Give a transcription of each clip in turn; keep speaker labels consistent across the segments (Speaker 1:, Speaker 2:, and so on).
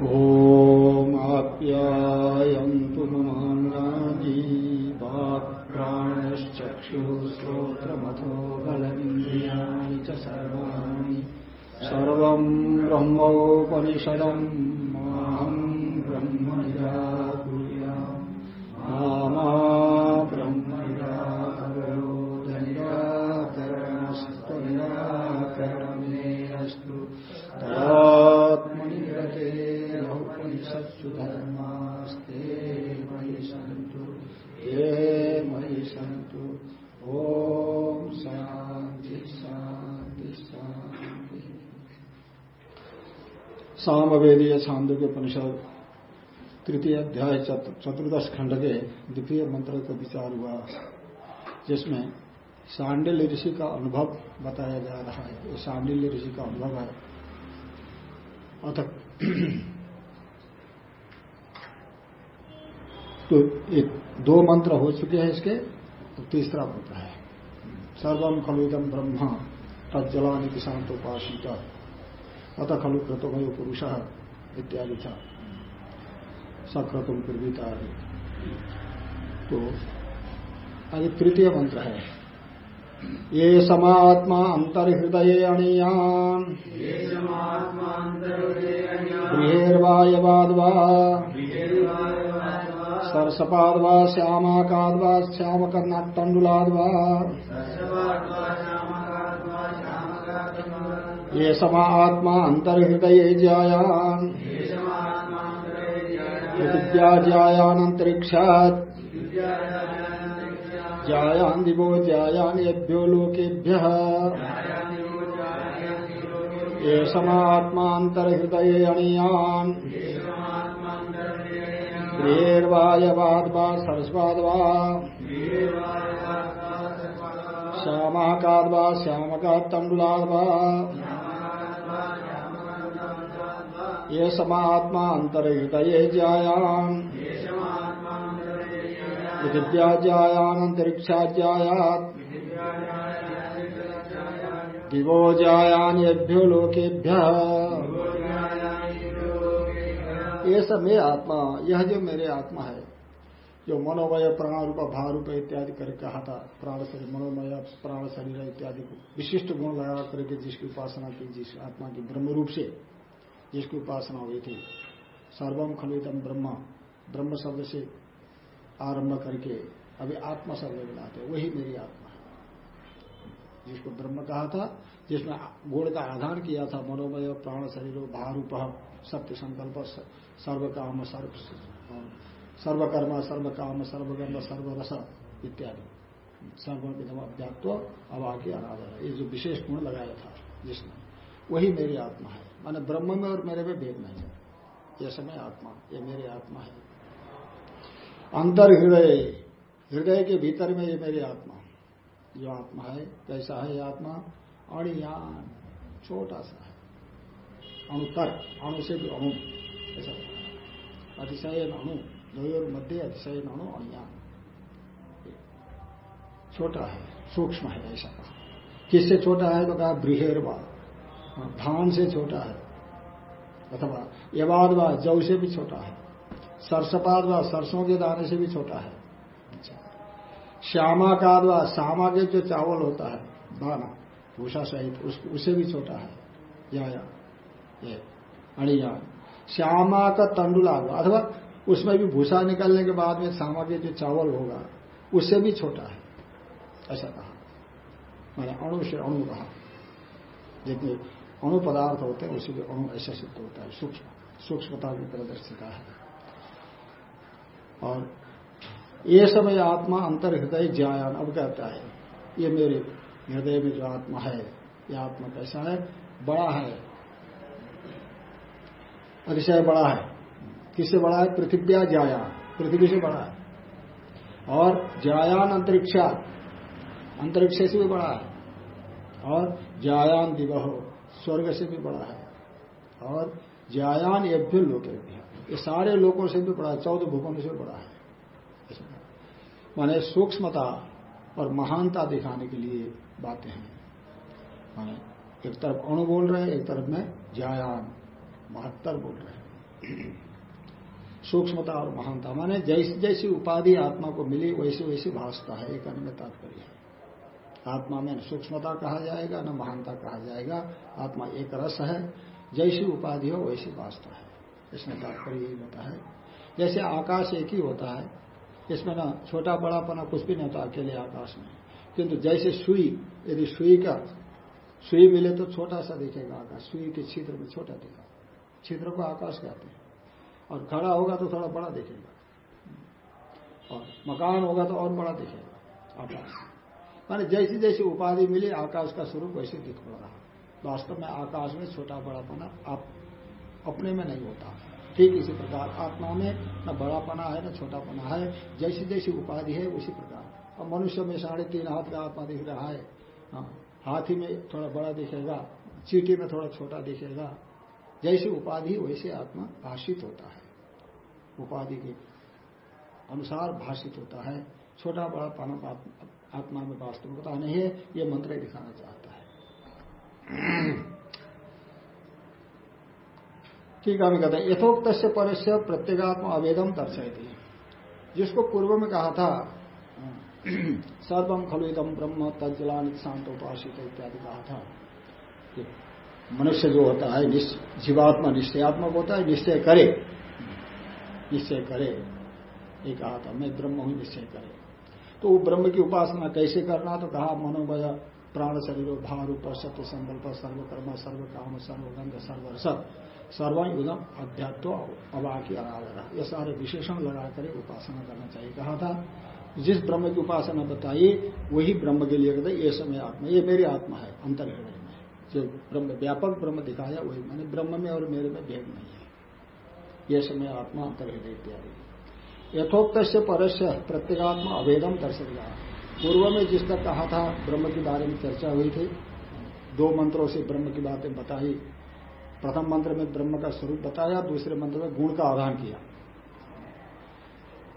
Speaker 1: ॐ आप्यायन्तु ममाङ्गानि वाक्प्राणश्चक्षुश्रोत्रमथो ब्रह्मोपनिषदम् ब्रह्म निराकुर्याम् सामवेदीय छांदोग्य उपनिषद, तृतीय अध्याय चतुर्दश खंड के द्वितीय मंत्र का विचार हुआ, जिसमें सांडिल्य ऋषि का अनुभव बताया जा रहा है। ये सांडिल्य ऋषि का अनुभव है। अथ तो एक दो मंत्र हो चुके हैं इसके तो तीसरा मंत्र है। सर्वम खलुदम ब्रह्म, तज्जलानि किशांतोपासित अत खलु क्रतुमय पुरुष इत्यादि था। सक्रतुम पृथ्वीता तो आगे तृतीय मंत्र है। ये समात्मा अंतर्हृदय अणीयान। गृहेर्वायवाद वा सरसपाद वा श्यामाकाद वा श्यामकर्णाटंडुलाद वा ये समा आत्मा अंतर्हृदय जायान विद्या जायानंतरिक्षात जायान दिवो जायान येभ्यो लोकेभ्य। ये समात्मा अणीयान सरस्वाद वा श्यामाकाद वा श्यामकाद तंडुलाद वा ये समात्मा अंतर्हृदय जायान पृथिव्याजायानंतरिक्षाजायात दिवो जायान येभ्यो लोकेभ्य। ये सब मेरे आत्मा, यह जो मेरे आत्मा है जो मनोमय प्राण रूप भाव रूप इत्यादि करके कहा था प्राण शरीर, मनोमय, प्राण शरीर इत्यादि को विशिष्ट गुण लगा करके जिसकी उपासना की, जिस आत्मा की ब्रह्म रूप से जिसकी उपासना हुई थी। सर्वम खलुतम ब्रह्म ब्रह्म शब्द से आरंभ करके अभी आत्मा शब्द मिलाते वही मेरी आत्मा जिसको ब्रह्म कहा था जिसमें गुण का आधार किया था, मनोमय, प्राण शरीर भारूप सत्य संकल्प सर्व काम सर्व सर्वकर्म सर्व काम सर्वगर्म सर्वरस इत्यादि। सर्वविधम अध्यात्व अवाक्य अनादर। ये जो विशेष गुण लगाया था, जिसने, वही मेरी आत्मा है। माने ब्रह्म में और मेरे में भेद नहीं है। ये समय आत्मा, ये मेरी आत्मा है। अंतर हृदय हृदय के भीतर में ये मेरी आत्मा जो आत्मा है, कैसा है ये आत्मा? अणियान, छोटा सा है। अणुतर अणु से भी अणु। ऐसा अतिशय अणु। द्वयोर मध्य अतिशय अणु अणियान छोटा है सूक्ष्म है ऐसा कहा। किससे छोटा है तो कहा बृहेरवा धान से छोटा है अथवा यवाद व जौ से भी छोटा है सरसपाद व सरसों के दाने से भी छोटा है। श्यामा काद व श्यामा के जो चावल होता है दाना भूषा सहित उस, उसे भी छोटा है। या या ये अणिया श्यामा का तंडुला अथवा उसमें भी भूसा निकलने के बाद में सामग्री जो चावल होगा, उससे भी छोटा है। ऐसा कहा। मैंने अणु से अणु कहा। जितने अणु पदार्थ होते हैं, उसी अणु ऐसा सिद्ध होता है। सूक्ष्म, सूक्ष्मता की प्रदर्शिता है। और ये समय आत्मा अंतर हृदय ज्ञान, अब कहता है, ये मेरे हृदय में जो आत्मा है, ये आत्मा कैसा है? बड़ा है। अतिशय बड़ा है। किससे बड़ा है? पृथ्व्या ज्यायान पृथ्वी से बड़ा है। और जायान अंतरिक्षा अंतरिक्ष से भी बड़ा है। और ज्यायान दिवह स्वर्ग से भी बड़ा है। और ज्यायान एभ्य लोक ये सारे लोगों से भी बड़ा है। चौदह भूखंड से बड़ा है। माने सूक्ष्मता और महानता दिखाने के लिए बातें हैं। माने एक तरफ़ अणु बोल रहे हैं, एक तरफ़ में ज्यायान बहत्तर बोल रहे हैं। सूक्ष्मता और महानता। माने जैसी जैसी उपाधि आत्मा को मिली, वैसी वैसी भाषता है। एक अन्य तात्पर्य है। आत्मा में न सूक्ष्मता कहा जाएगा, न महानता कहा जाएगा। आत्मा एक रस है। जैसी उपाधि हो, वैसी भाषता है। इसमें तात्पर्य यही होता है। जैसे आकाश एक ही होता है, इसमें ना छोटा बड़ापना कुछ भी नहीं होता अकेले आकाश में। किंतु जैसे सुई, यदि सुई का सुई मिले तो छोटा सा दिखेगा आकाश। सुई के छिद्र में छोटा दिखा छिद्र को आकाश कहते हैं। और खड़ा होगा तो थोड़ा बड़ा दिखेगा। और मकान होगा तो और बड़ा दिखेगा। आकाश। माने जैसी जैसी उपाधि मिली आकाश का स्वरूप वैसे दिख रहा। वास्तव में आकाश में छोटा बड़ापना आप अपने में नहीं होता। ठीक इसी प्रकार आत्मा में न बड़ापना है न छोटापना है। जैसी जैसी उपाधि है उसी प्रकार। और मनुष्य में साढ़े तीन हाथ का आत्मा दिख रहा है। हाँ, हाथी में थोड़ा बड़ा दिखेगा चीटी में थोड़ा छोटा दिखेगा। जैसी उपाधि वैसे आत्मा भाषित होता है। उपाधि के अनुसार भाषित होता है। छोटा बड़ा पान आत्मा में वास्तविकता नहीं है, ये मंत्र दिखाना चाहता है। ठीक है कहते हैं यथोक्त से परस्य प्रत्येगात्म अवेदम दर्शयती। जिसको पूर्व में कहा था सर्वम खलुदम ब्रह्म तजलानित शांत उपासित इत्यादि कहा था। मनुष्य जो होता है जीवात्मा निश्चयात्मक होता है, निश्चय करे। निश्चय करे। एक था मैं ब्रह्म हूँ निश्चय करे। तो वो ब्रह्म की उपासना कैसे करना तो कहा मनोमय प्राण शरीर, भाव रूप सत्य संकल्प, सर्वकर्म सर्व काम सर्वगंध सर्वर्ष सर्वायुधम अध्यात्व अवाकी आराधना ये सारे विशेषण लगा कर उपासना करना चाहिए। कहा था, जिस ब्रह्म की उपासना बताई, वही ब्रह्म के लिए कहते ये समय आत्मा, ये मेरी आत्मा है अंतर हृदय में जो ब्रह्म, व्यापक ब्रह्म दिखाया, वही मैंने ब्रह्म में और मेरे में भेद नहीं है। ये समय आत्मा अंतर्हृदय इत्यादि। यथोक्त से परस्य प्रत्येगात्मा अभेदम दर्शेगा पूर्व में जिसका कहा था, ब्रह्म के बारे में चर्चा हुई थी, दो मंत्रों से ब्रह्म की बातें बताई। प्रथम मंत्र में ब्रह्म का स्वरूप बताया, दूसरे मंत्र में गुण का आधान किया।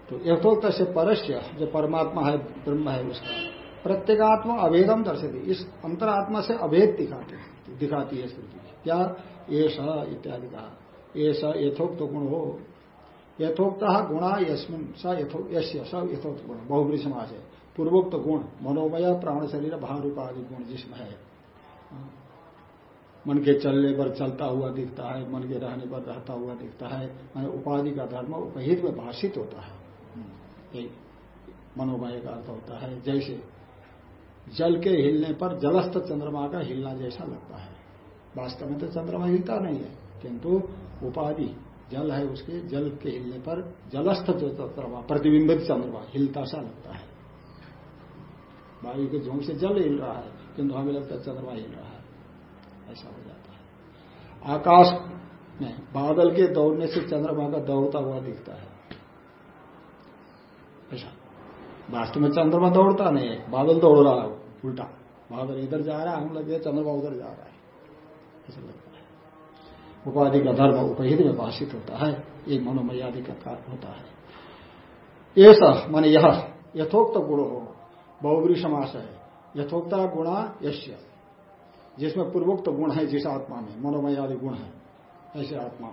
Speaker 1: तो यथोक्त से परस्य जो परमात्मा है, ब्रह्म है उसका, प्रत्येगात्मा अभेदम दर्शती इस अंतरात्मा से अभेद दिखाते दिखाती है श्रुति क्या? ये इत्यादि कहा। ऐसा यथोक्त गुण। हो यथोक्त गुणा यस्मिन यश्य यथोक्त गुण। बहुबरी समाज है पूर्वोक्त गुण, मनोमय प्राण शरीर भारूप आदि गुण जिसमें है। मन के चलने पर चलता हुआ दिखता है, मन के रहने पर रहता हुआ दिखता है, मैंने उपाधि का धर्म उपहित में भाषित होता है। मनोमय का अर्थ होता है, जैसे जल के हिलने पर जलस्थ चंद्रमा का हिलना जैसा लगता है। वास्तव में तो चंद्रमा हिलता नहीं है, किंतु उपाधि, जल है उसके, जल के हिलने पर जलस्थ जो चंद्रमा प्रतिबिंबित चंद्रमा हिलता सा लगता है। वायु के झोंक से जल हिल रहा है, किंतु हमें लगता है चंद्रमा हिल रहा है। ऐसा हो जाता है। आकाश में बादल के दौड़ने से चंद्रमा का दौड़ता हुआ दिखता है। ऐसा। वास्तव में चंद्रमा दौड़ता नहीं है, बादल दौड़ रहा है, उल्टा। बादल इधर जा रहा है हम लगे चंद्रमा उधर जा रहा है। ऐसा लगता है। उपाधि का धर्म उपहित में भाषित होता है, ये मनोमयादि का कार्य होता है। ऐसा, मान यह, यथोक्त गुण हो बहुबरी समास है। यथोक्ता गुणा यश्य, जिसमें पूर्वोक्त गुण है, जिस आत्मा में मनोमयादि गुण है, ऐसे आत्मा।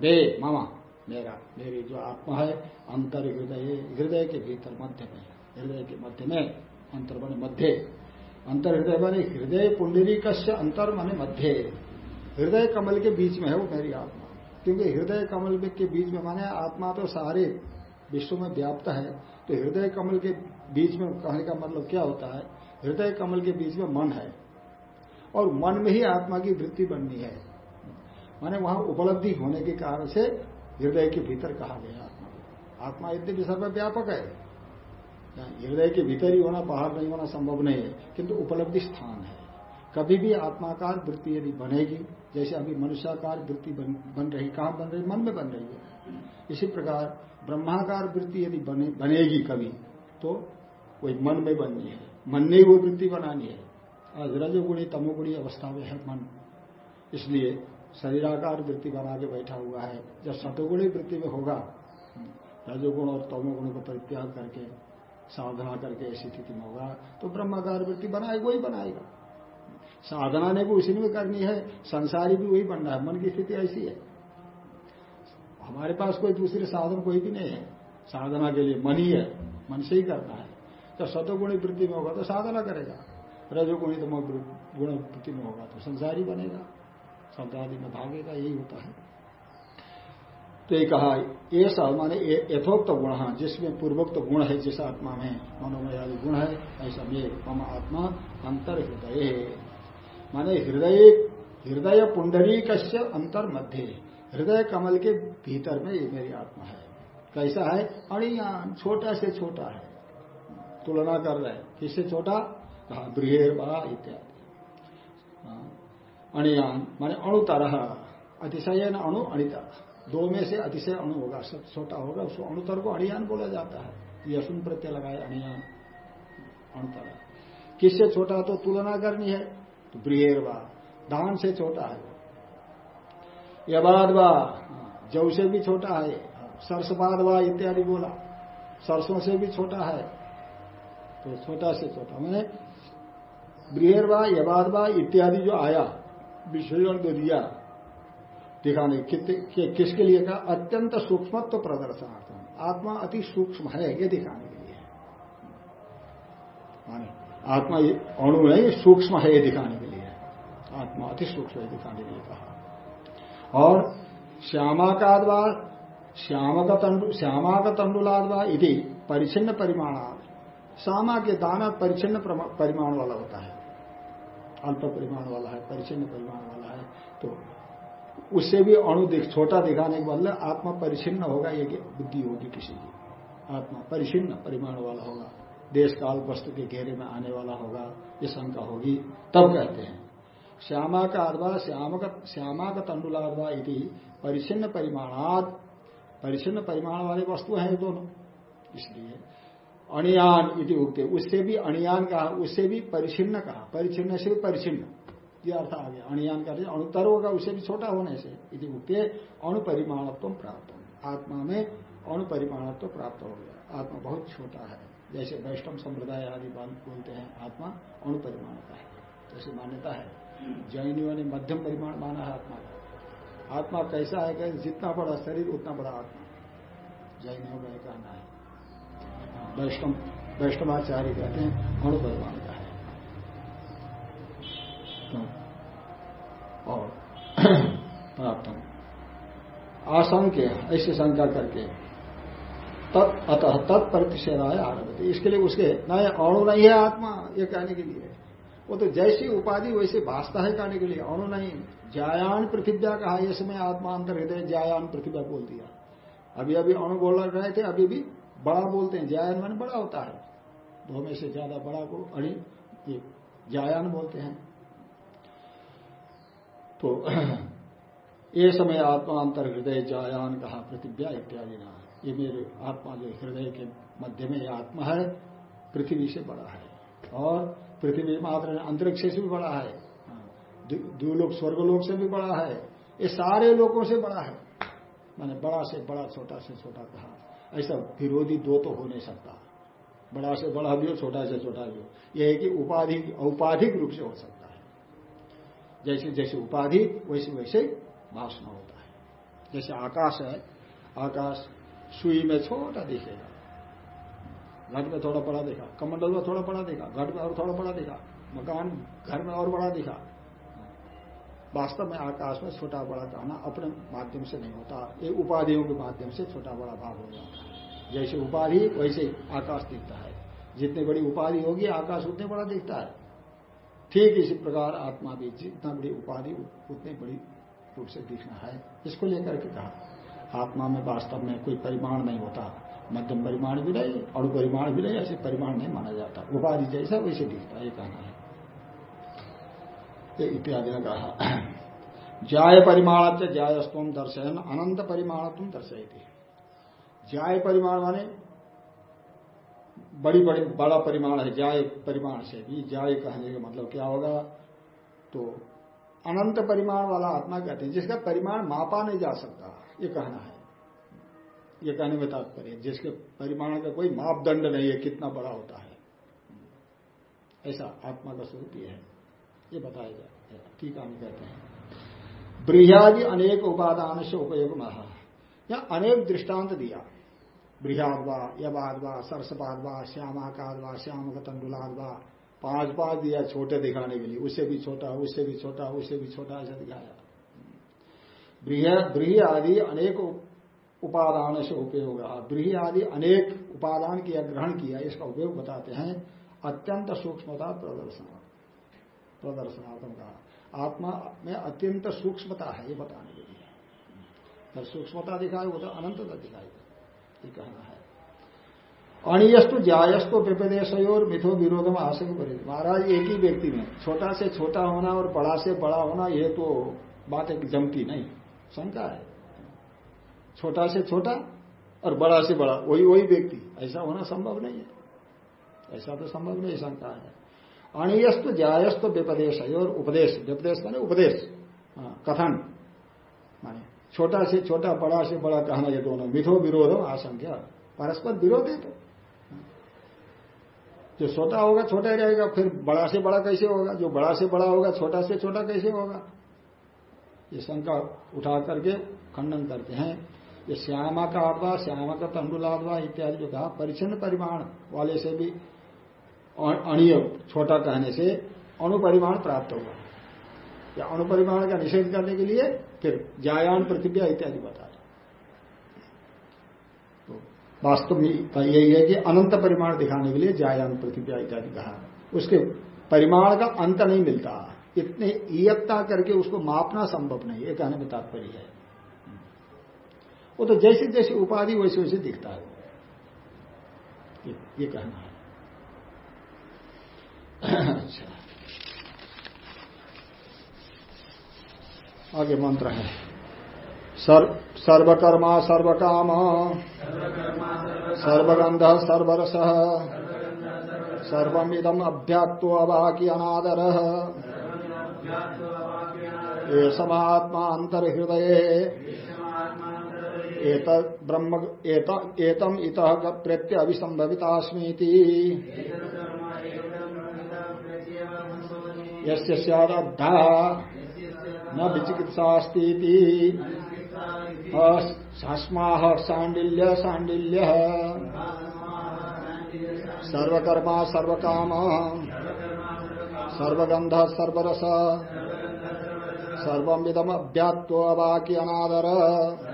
Speaker 1: वे, मामा, मेरा, मेरी जो आत्मा है, अंतर हृदय हृदय के भीतर मध्य में हृदय के मध्य में, अंतर बने मध्य। अंतर हृदय बने हृदय पुंडरी कश्य अंतर माने मध्य। हृदय कमल के बीच में है वो मेरी आत्मा। क्योंकि हृदय कमल के बीच में माने आत्मा तो सारे विश्व में व्याप्त है। तो हृदय कमल के बीच में कहने का मतलब क्या होता है? हृदय कमल के बीच में मन है। और मन में ही आत्मा की वृत्ति बननी है। माने वहाँ उपलब्धि होने के कारण से हृदय के भीतर कहा गया आत्मा। आत्मा यद्यपि सर्वव्यापक है। हृदय के भीतर ही होना, बाहर नहीं होना संभव नहीं है, किंतु उपलब्धि स्थान है। कभी भी आत्माकार वृत्ति यदि बनेगी जैसे अभी मनुष्याकार वृत्ति बन, बन रही कहाँ बन रही? मन में बन रही है। इसी प्रकार ब्रह्माकार वृत्ति यदि बने, बनेगी कभी तो वही मन में बननी है। मन ने वो वृत्ति बनानी है। आज रजोगुणी तमोगुणी अवस्था में है मन। इसलिए शरीराकार वृत्ति बना के बैठा हुआ है। जब सतोगुणी वृत्ति में होगा रजोगुण और तमोगुण को परित्याग करके साधना करके ऐसी स्थिति में होगा तो ब्रह्माकार वृत्ति बनाएगा वही बनाएगा। साधना ने भी उसी में करनी है, संसारी भी वही बनना है। मन की स्थिति ऐसी है। हमारे पास कोई दूसरे साधन कोई भी नहीं है। साधना के लिए मन ही है, मन से ही करना है। जब सतोगुणी वृत्ति में होगा तो साधना करेगा। रजोगुणी तो गुण वृत्ति में होगा तो संसारी बनेगा। संसारी में भागेगा, यही होता है। तो ये कहा ऐसा माने यथोक्त गुण, है, जिसमें पूर्वोक्त गुण है, जिस आत्मा में मनोमय गुण है, ऐसा ये मम आत्मा अंतर हृदय माने हृदय हृदय पुंडरी कश्य अंतर मध्य हृदय कमल के भीतर में ये मेरी आत्मा है। कैसा है? अणियान छोटा से छोटा है। तुलना कर रहे किससे छोटा? कहा, बृहेर बा इत्यादि। हाँ। अणियान माने अणु तरह। अतिशय न अणु, अणिता। दो में से अतिशय अणु होगा। सब छोटा होगा, उसको अणुतर को अणियान बोला जाता है। यशुन प्रत्यय लगाए अणियान अणुतर किससे छोटा? तो तुलना करनी है। तो बृहेर बा धान से छोटा है यबाद वा जव से भी छोटा है सरसबाद वा इत्यादि बोला। सरसों से भी छोटा है। तो छोटा से छोटा। मैंने बृहरवा यबादवा इत्यादि जो आया विषयों को दिया दिखाने कि, किसके लिए कहा? अत्यंत सूक्ष्मत्व प्रदर्शनार्थ आत्मा अति सूक्ष्म है ये दिखाने के लिए। माने आत्मा अणु नहीं सूक्ष्म है ये दिखाने आत्मा अति सूक्ष्म है, दिखाने के लिए कहा। और श्यामाकादवा श्यामक तंडु श्यामाक तंडुलादवा इति परिचिन्न परिमाण। श्यामा के दाना परिचिन्न परिमाण वाला होता है। अल्प परिमाण वाला है परिचिन्न परिमाण वाला है। तो उससे भी अणु छोटा दिखाने के बदले आत्मा परिचिन्न होगा, ये बुद्धि होगी किसी की। आत्मा परिचिन्न परिमाण वाला होगा। देश काल वस्तु के घेरे में आने वाला होगा, ये शंका होगी, तब कहते हैं। श्यामा का अर्वा श्याम का तंडुलार्वा यदि परिचिन्न परिमाणात परिचिन्न परिमाण वाले वस्तु हैं दोनों। इसलिए अणियान इति उगते उससे भी अणियान कहा, उससे भी परिचिन्न कहा परिचिन्न से भी परिचिन्न ये अर्थ आ गया। अणियान का अणुतर होगा उससे भी छोटा होने से इति उगते अणुपरिमाणत्व प्राप्त आत्मा में अणुपरिमाणत्व प्राप्त हो गया। आत्मा बहुत छोटा है। जैसे वैष्णव संप्रदाय आदि बोलते हैं, आत्मा अणुपरिमाण का है। जैसे मान्यता है। जैनियों ने मध्यम परिमाण माना है आत्मा का। आत्मा कैसा है कि जितना बड़ा शरीर, उतना बड़ा आत्मा। जैनियों का कहना है। वैष्णव, वैष्णवाचार्य कहते हैं अणुपरिमाण का है। तो और प्राप्त आशंक्य, ऐसी शंका करके, तत्, अतः तत्प्रतिषेधाय आरभ इसके लिए उसके नए अणु नहीं है आत्मा, ये कहने के लिए। वो तो जैसी उपाधि वैसे भाषता है कहने के लिए। अणु नहीं। जायान पृथ्व्या कहा ये समय आत्मा अंतर हृदय जायान पृथ्व्या बोल दिया। अभी अभी अणु बोल रहे थे, अभी भी बड़ा बोलते हैं। जायन मन बड़ा होता है। दो में से ज़्यादा बड़ा को ये जायान बोलते हैं। तो ये समय आत्मा अंतर हृदय, जायान कहा, प्रतिज्ञा इत्यादि ना ये मेरे आत्मा जो हृदय के मध्य में आत्मा है, पृथ्वी से बड़ा है। और पृथ्वी मात्र अंतरिक्ष से भी बड़ा है। द्व्यूलोक स्वर्गलोक से भी बड़ा है। ये सारे लोगों से बड़ा है। मैंने बड़ा से बड़ा, छोटा से छोटा कहा। ऐसा विरोधी दो तो हो नहीं सकता। बड़ा से बड़ा भी हो, छोटा से छोटा भी हो। यह है कि उपाधि, औपाधिक रूप से हो सकता है। जैसे जैसे उपाधि, वैसे वैसे भाषण होता है। जैसे आकाश है, आकाश सुई में छोटा दिखेगा। घट में थोड़ा बड़ा देखा, कमंडल में थोड़ा बड़ा देखा, घट में और थोड़ा बड़ा देखा, मकान घर में और बड़ा दिखा। वास्तव में आकाश में छोटा बड़ा कहना अपने माध्यम से नहीं होता, ये उपाधियों के माध्यम से छोटा बड़ा भाव हो जाता है। जैसे उपाधि, वैसे आकाश दिखता है। जितनी बड़ी उपाधि होगी, आकाश उतने बड़ा दिखता है। ठीक इसी प्रकार आत्मा भी, जितना बड़ी उपाधि, उतनी बड़ी रूप से दिखना है। इसको लेकर के कहा, आत्मा में वास्तव में कोई परिमाण नहीं होता। मध्यम परिमाण भी नहीं और परिमाण भी नहीं ऐसे परिमाण नहीं माना जाता। उपाधि जैसा वैसे दिखता है कहना है। इत्यादि ने कहा। जाय परिमाण से जायस्तव दर्शयन, अनंत परिमाण तुम दर्शयती। जाय परिमाण माने बड़ी बड़ी, बड़ा परिमाण है, जाय परिमाण से भी जाय कहने का मतलब क्या होगा? तो अनंत परिमाण वाला आत्मा कहते हैं, जिसका परिमाण मापा नहीं जा सकता, ये कहना है। ये कहने में तात्पर्य जिसके परिमाण का कोई मापदंड नहीं है, कितना बड़ा होता है। ऐसा आत्मा का स्वरूप यह है। ये बताया जाए ठीक है कहते हैं। बृहदि अनेक उपादान से उपयोग महा या अनेक दृष्टांत दिया। बृहदवा यवादवा सरसपादवा श्यामाकादवा श्याम का तंडुलादवा पाँच पाँच दिया छोटे दिखाने के लिए। उससे भी छोटा, उससे भी छोटा, उससे भी छोटा, ऐसा दिखाया। बृह आदि अनेक उपादान से उपयोग ब्रीह आदि अनेक उपादान किया ग्रहण किया, इसका उपयोग बताते हैं। अत्यंत सूक्ष्मता प्रदर्शन। प्रदर्शनात्म का आत्मा में अत्यंत सूक्ष्मता है, ये बताने के लिए। जब सूक्ष्मता दिखाए वो तो अनंतता दिखाएगा ये कहना है। अणियस्तु, जायस्तु विपदेश और मिथो विरोध में आशंक पड़े महाराज, एक ही व्यक्ति में, छोटा से छोटा होना और बड़ा से बड़ा होना, ये तो बात एक जमती नहीं। शंका है। छोटा से छोटा और बड़ा से बड़ा वही वही व्यक्ति। ऐसा होना संभव नहीं है। ऐसा तो संभव नहीं शंका है। अणियस्तु जायस्तु व्यपदेश और उपदेश। व्यपदेश माने उपदेश। हाँ, कथन। माने छोटा से छोटा बड़ा से बड़ा कहना ये दोनों। मिथो विरोध हो आशंका परस्पर विरोध है तो। जो छोटा होगा छोटा रहेगा। फिर बड़ा से बड़ा कैसे होगा? जो बड़ा से बड़ा होगा छोटा से छोटा कैसे होगा? ये शंका उठा करके खंडन करते हैं। ये श्यामा का आदवा श्यामा का तंडुलादवा इत्यादि जो कहा परिचन्न परिमाण वाले से भी अणीय छोटा कहने से अणुपरिमाण प्राप्त होगा। या अणुपरिमाण का निषेध करने के लिए फिर जायान प्रतिज्ञा इत्यादि बता तो वास्तव में यही है कि अनंत परिमाण दिखाने के लिए जायान प्रतिज्ञा इत्यादि कहा। उसके परिमाण का अंत नहीं मिलता। इतने इयत्ता करके उसको मापना संभव नहीं है कहने में तात्पर्य है। वो तो जैसे जैसे उपाधि वैसे वैसे दिखता है। ये, ये कहना है। अच्छा। आगे मंत्र है। सर्वकर्मा सर्वकाम। सर्वगंध सर्वरस। सर्वमिदम अभ्यात्व अवाकी अनादर ये समात्मा अंतर्हृदय एतम इत प्रत्य अभिसंभवितास्मीति यस्य न विचिकित्सास्ती सांडिल्य सांडिल्य सर्वकर्मा सर्वकाम। सर्वगंध सर्वरस। सर्विदम अभ्यात्वाकी अनादर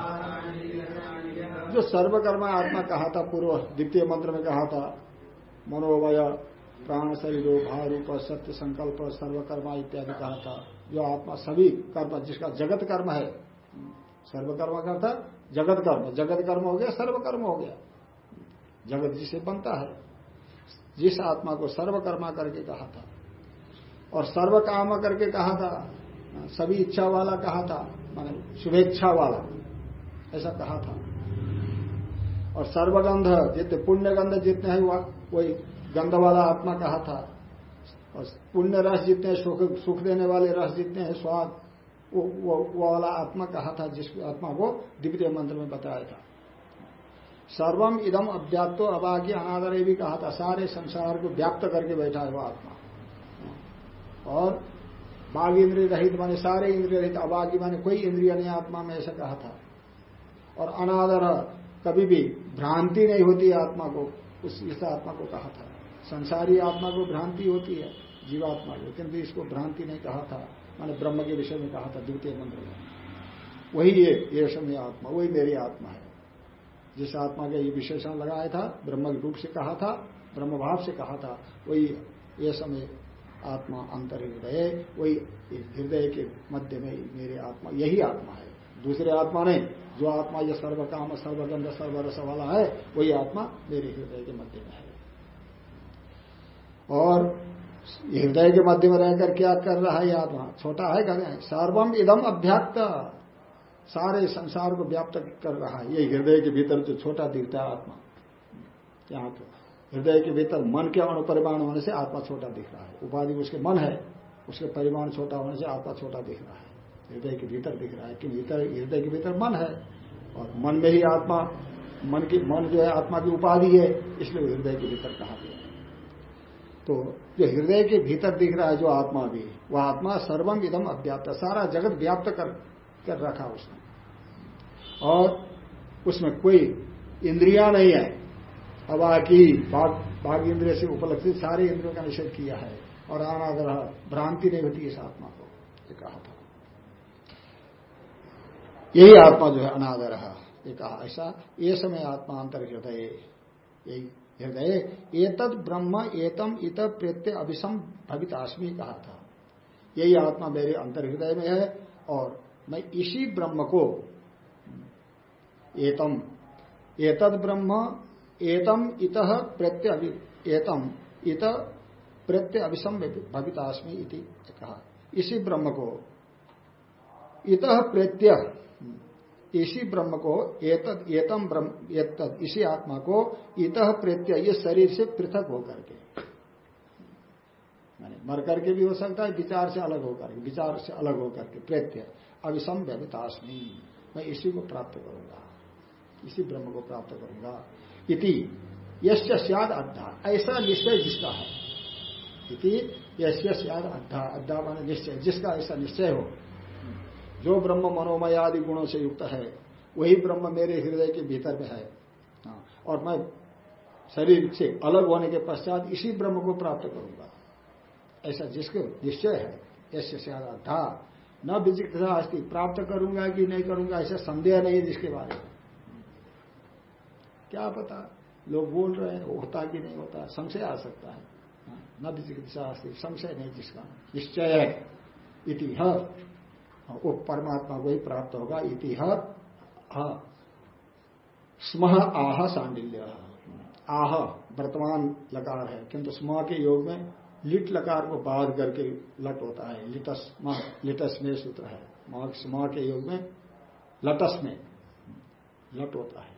Speaker 1: जो सर्वकर्मा आत्मा कहा था, पूर्व द्वितीय मंत्र में कहा था, मनोवय प्राण शरीरो भारूप सत्य संकल्प, सर्वकर्मा इत्यादि कहा था। जो आत्मा सभी कर्म, जिसका जगत कर्म है, सर्वकर्म करता जगत कर्म। जगत कर्म हो गया, सर्वकर्म हो गया। जगत जिसे बनता है, जिस आत्मा को सर्वकर्मा करके कहा था। और सर्व काम करके कहा था, सभी इच्छा वाला कहा था, माने शुभेच्छा वाला, ऐसा कहा था। और सर्वगंध जितने पुण्य गंध जितने हैं वही गंध वाला आत्मा कहा था। और पुण्य रस जितने सुख सुख देने वाले रस जितने हैं स्वाद वो, वो, वो वाला आत्मा कहा था जिस आत्मा को द्वितीय मंत्र में बताया था। सर्वम इदम अव्याप्तो अभाग्य अनादर भी कहा था। सारे संसार को व्याप्त करके बैठा है वो आत्मा। और बाघ इंद्रिय रहित माने सारे इंद्रिय रहित अभाग्य माने कोई इंद्रिय नहीं आत्मा में ऐसा कहा था। और अनादर कभी भी भ्रांति नहीं होती आत्मा को, उस इस आत्मा को कहा था। संसारी आत्मा को भ्रांति होती है, जीवात्मा को, किंतु इसको भ्रांति नहीं कहा था। मैंने ब्रह्म के विषय में कहा था, द्वितीय मंत्र में। वही ये ये समय आत्मा, वही मेरी आत्मा है। जिस आत्मा का ये विशेषण लगाया था, ब्रह्म रूप से कहा था, ब्रह्म भाव से कहा था, वही ये समय आत्मा अंतर हृदय वही हृदय के मध्य में मेरे आत्मा, यही आत्मा है। दूसरे आत्मा ने जो आत्मा ये सर्व काम सर्वगंध, सर्वरस वाला है, वही आत्मा मेरे हृदय के मध्य में है। और हृदय के मध्य में रहकर क्या कर रहा है आत्मा? छोटा है हैं, सर्वम इदम अभ्याप्त। सारे संसार को व्याप्त कर रहा है। ये हृदय के भीतर जो छोटा दिखता है आत्मा, यहाँ तो हृदय के भीतर मन के अनुपरिमाण होने से आत्मा छोटा दिख रहा है। उपाधि उसके मन है, उसके परिमाण छोटा होने से आत्मा छोटा दिख रहा है। हृदय के भीतर दिख रहा है कि भीतर, हृदय के भीतर मन है और मन में ही आत्मा, मन की, मन जो है आत्मा की उपाधि है, इसलिए हृदय के भीतर कहा गया तो जो हृदय के भीतर दिख रहा है जो आत्मा भी वह आत्मा सर्वम इदम अव्याप्त, सारा जगत व्याप्त कर कर रखा उसने। और उसमें कोई इंद्रिया नहीं है। हवा की बाघ इंद्रिय से उपलक्षित सारे इंद्रियों का निषेध किया है और अनाग्रह भ्रांति नहीं होती इस आत्मा को कहा था। यही आत्मा जो है अनादर है। ये कहा, ऐसा, ये समय आत्मा अंतर हृदय यही हृदय, एतद ब्रह्म एतम इत प्रत्यय अभिसम भवित आश्मी कहा था। यही आत्मा मेरे अंतर हृदय में है और मैं इसी ब्रह्म को एतम, एतद ब्रह्म एतम इत प्रत्यय एतम इत प्रत्यय अभिसम भवितास्मी इति कहा। इसी ब्रह्म को इत प्रत्यय इसी ब्रह्म को एतद एतम ब्रह्म एतद इसी आत्मा को, इत प्रत्यय ये शरीर से पृथक होकर के। मर करके भी हो सकता है, विचार से अलग होकर विचार से अलग होकर के प्रत्यय अभिसम व्यवितास्मी मैं इसी को प्राप्त करूँगा। इसी ब्रह्म को प्राप्त करूँगा। इति सियाद अड्ढा ऐसा निश्चय जिसका है। इति सियाद अड्ढा अड्ढा माने निश्चय। जिसका ऐसा निश्चय हो जो ब्रह्म मनोमय आदि गुणों से युक्त है वही ब्रह्म मेरे हृदय के भीतर में है। हाँ, और मैं शरीर से अलग होने के पश्चात इसी ब्रह्म को प्राप्त करूँगा। ऐसा जिसके निश्चय है ऐसे से था न विजिज्ञा अस्थि प्राप्त करूँगा कि नहीं करूँगा ऐसा संदेह नहीं है जिसके बारे में। क्या पता लोग बोल रहे हैं होता कि नहीं होता संशय आ सकता है। हाँ, न विजिज्ञा अस्थि संशय नहीं जिसका निश्चय है। इतिहास वो परमात्मा को ही प्राप्त होगा, इतिहास स्म आह सांडिल्य। आह, वर्तमान लकार है, किंतु स्म के योग में लिट लकार को बाध करके लट होता है, लिटस लिटस में सूत्र है। स्म के योग में लटस में लट होता है।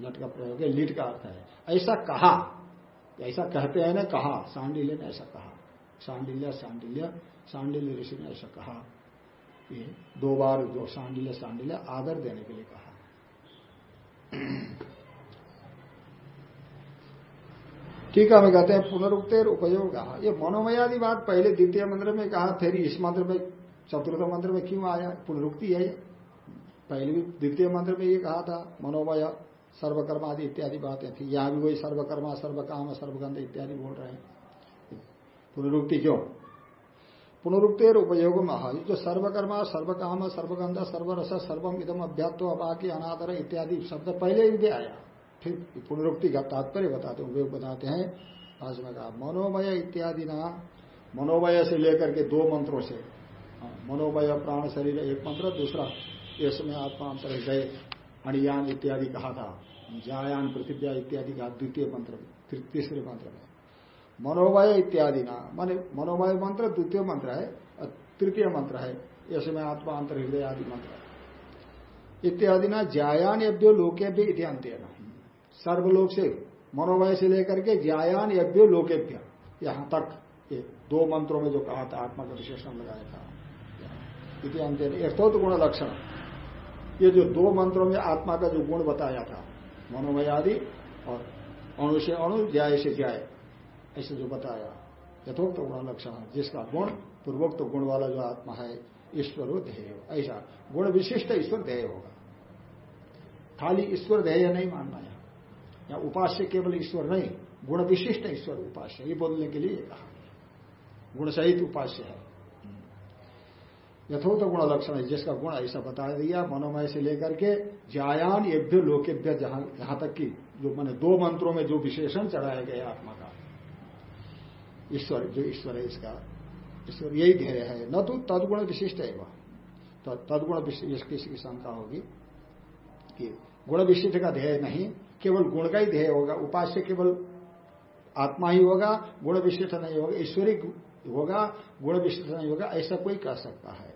Speaker 1: लट का प्रयोग है, लिट का अर्थ है। ऐसा कहा, ऐसा कहते हैं ना, कहा, सांडिल्य ने ऐसा कहा। सांडिल्य सांडिल्य सांडिल्य ऋषि ने ऐसा कहा। ये दो बार जो सांडिल्य सांडिल्य आदर देने के लिए कहा। ठीक है, हमें कहते हैं पुनरुक्तेर उपयोग ये मनोमयादि बात पहले द्वितीय मंत्र में कहा, फिर इस मंत्र में, चतुर्थ मंत्र में क्यों आया? पुनरुक्ति है। पहले भी द्वितीय मंत्र में ये कहा था, मनोमय सर्वकर्मा आदि इत्यादि बातें थी। यहाँ भी वही सर्वकर्मा, सर्वकाम, सर्वगंध इत्यादि बोल रहे हैं। पुनरुक्ति क्यों? पुनरुक्तेर उपयोग में जो सर्वकर्मा सर्वकाम सर्वगंध सर्वरस सर्वम इदम अभ्यात्व अपाकी अनादर इत्यादि शब्द पहले ही आया। फिर पुनरुक्ति का तात्पर्य बताते उपयोग बताते हैं। में कहा मनोमय इत्यादि ना मनोमय से लेकर के दो मंत्रों से। हाँ, मनोमय प्राण शरीर एक मंत्र दूसरा ये समय आत्मा अंतर गए अणियान इत्यादि कहा था। जायान पृथ्व्या इत्यादि का द्वितीय मंत्र तीसरे मंत्र में। मनोमय इत्यादि ना माने मनोमय मंत्र, द्वितीय मंत्र है तृतीय मंत्र है ऐसे में आत्मा, अंतर हृदय आदि मंत्र इत्यादि ना ज्यायान यज्ञो लोकेभ्य इति सर्वलोक से मनोमय से लेकर के ज्यायान यज्ञो लोकेभ्य। यहाँ तक ये दो मंत्रों में जो कहा था, आत्मा का विशेषण लगाया था, इति अंत्यन। यथोत गुण लक्षण। ये जो दो मंत्रों में आत्मा का जो गुण बताया था मनोमय आदि और अणु से अणु, ज्याय से ज्याय ऐसे जो बताया, यथोक्त गुण लक्षण, जिसका गुण पूर्वोक्त गुण वाला जो आत्मा है, ईश्वर ध्येय। ऐसा, गुण विशिष्ट ईश्वर ध्येय होगा। खाली ईश्वर ध्येय नहीं मानना है या उपास्य केवल ईश्वर नहीं, गुण विशिष्ट ईश्वर उपास्य, ये बोलने के लिए कहा गुण सहित उपास्य है। यथोक्त गुण लक्षण है, जिसका गुण ऐसा बता दिया, मनोमय से लेकर के जायान यभ्य लोकेभ्य जहाँ तक कि जो मैंने दो मंत्रों में जो विशेषण चढ़ाया गया आत्मा का ईश्वर, जो ईश्वर है इसका। ईश्वर यही ध्येय है। न तो तदगुण विशिष्ट है वह। तदगुण किसी की शंका होगी कि गुण विशिष्ट का ध्येय नहीं, केवल गुण का ही ध्येय होगा। उपास्य केवल आत्मा ही होगा, गुण विशिष्ट नहीं होगा ईश्वरी होगा, गुण विशिष्ट नहीं होगा, ऐसा कोई कह सकता है।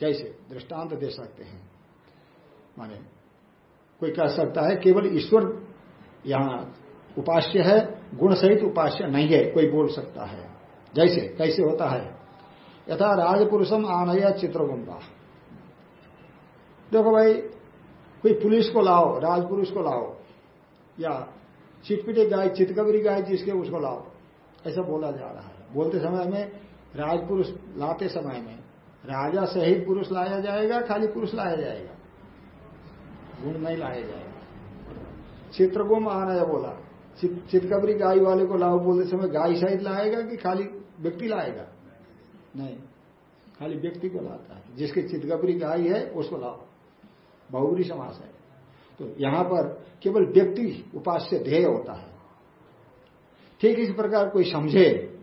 Speaker 1: जैसे दृष्टांत दे सकते हैं। माने कोई कह सकता है, केवल ईश्वर यहाँ उपास्य है गुण सहित उपास्य नहीं है, कोई बोल सकता है। जैसे, कैसे होता है? यथा राजपुरुषम आनया चित्रगुंडा देखो भाई, कोई पुलिस को लाओ, राजपुरुष को लाओ, या चिटपिटे गाय, चितकबरी गाय जिसके उसको लाओ, ऐसा बोला जा रहा है। बोलते समय में राजपुरुष लाते समय में राजा सहित पुरुष लाया जाएगा, खाली पुरुष लाया जाएगा? गुण नहीं लाया जाएगा। चित्रगुम आना बोला। चितकबरी गाय वाले को लाओ बोलते समय गाय सहित लाएगा कि खाली व्यक्ति लाएगा? नहीं खाली व्यक्ति को लाता है। जिसकी चितकबरी गाय है उसको लाओ। बहुबरी समास है। तो यहाँ पर केवल व्यक्ति उपास्य ध्येय होता है। ठीक इस प्रकार कोई समझे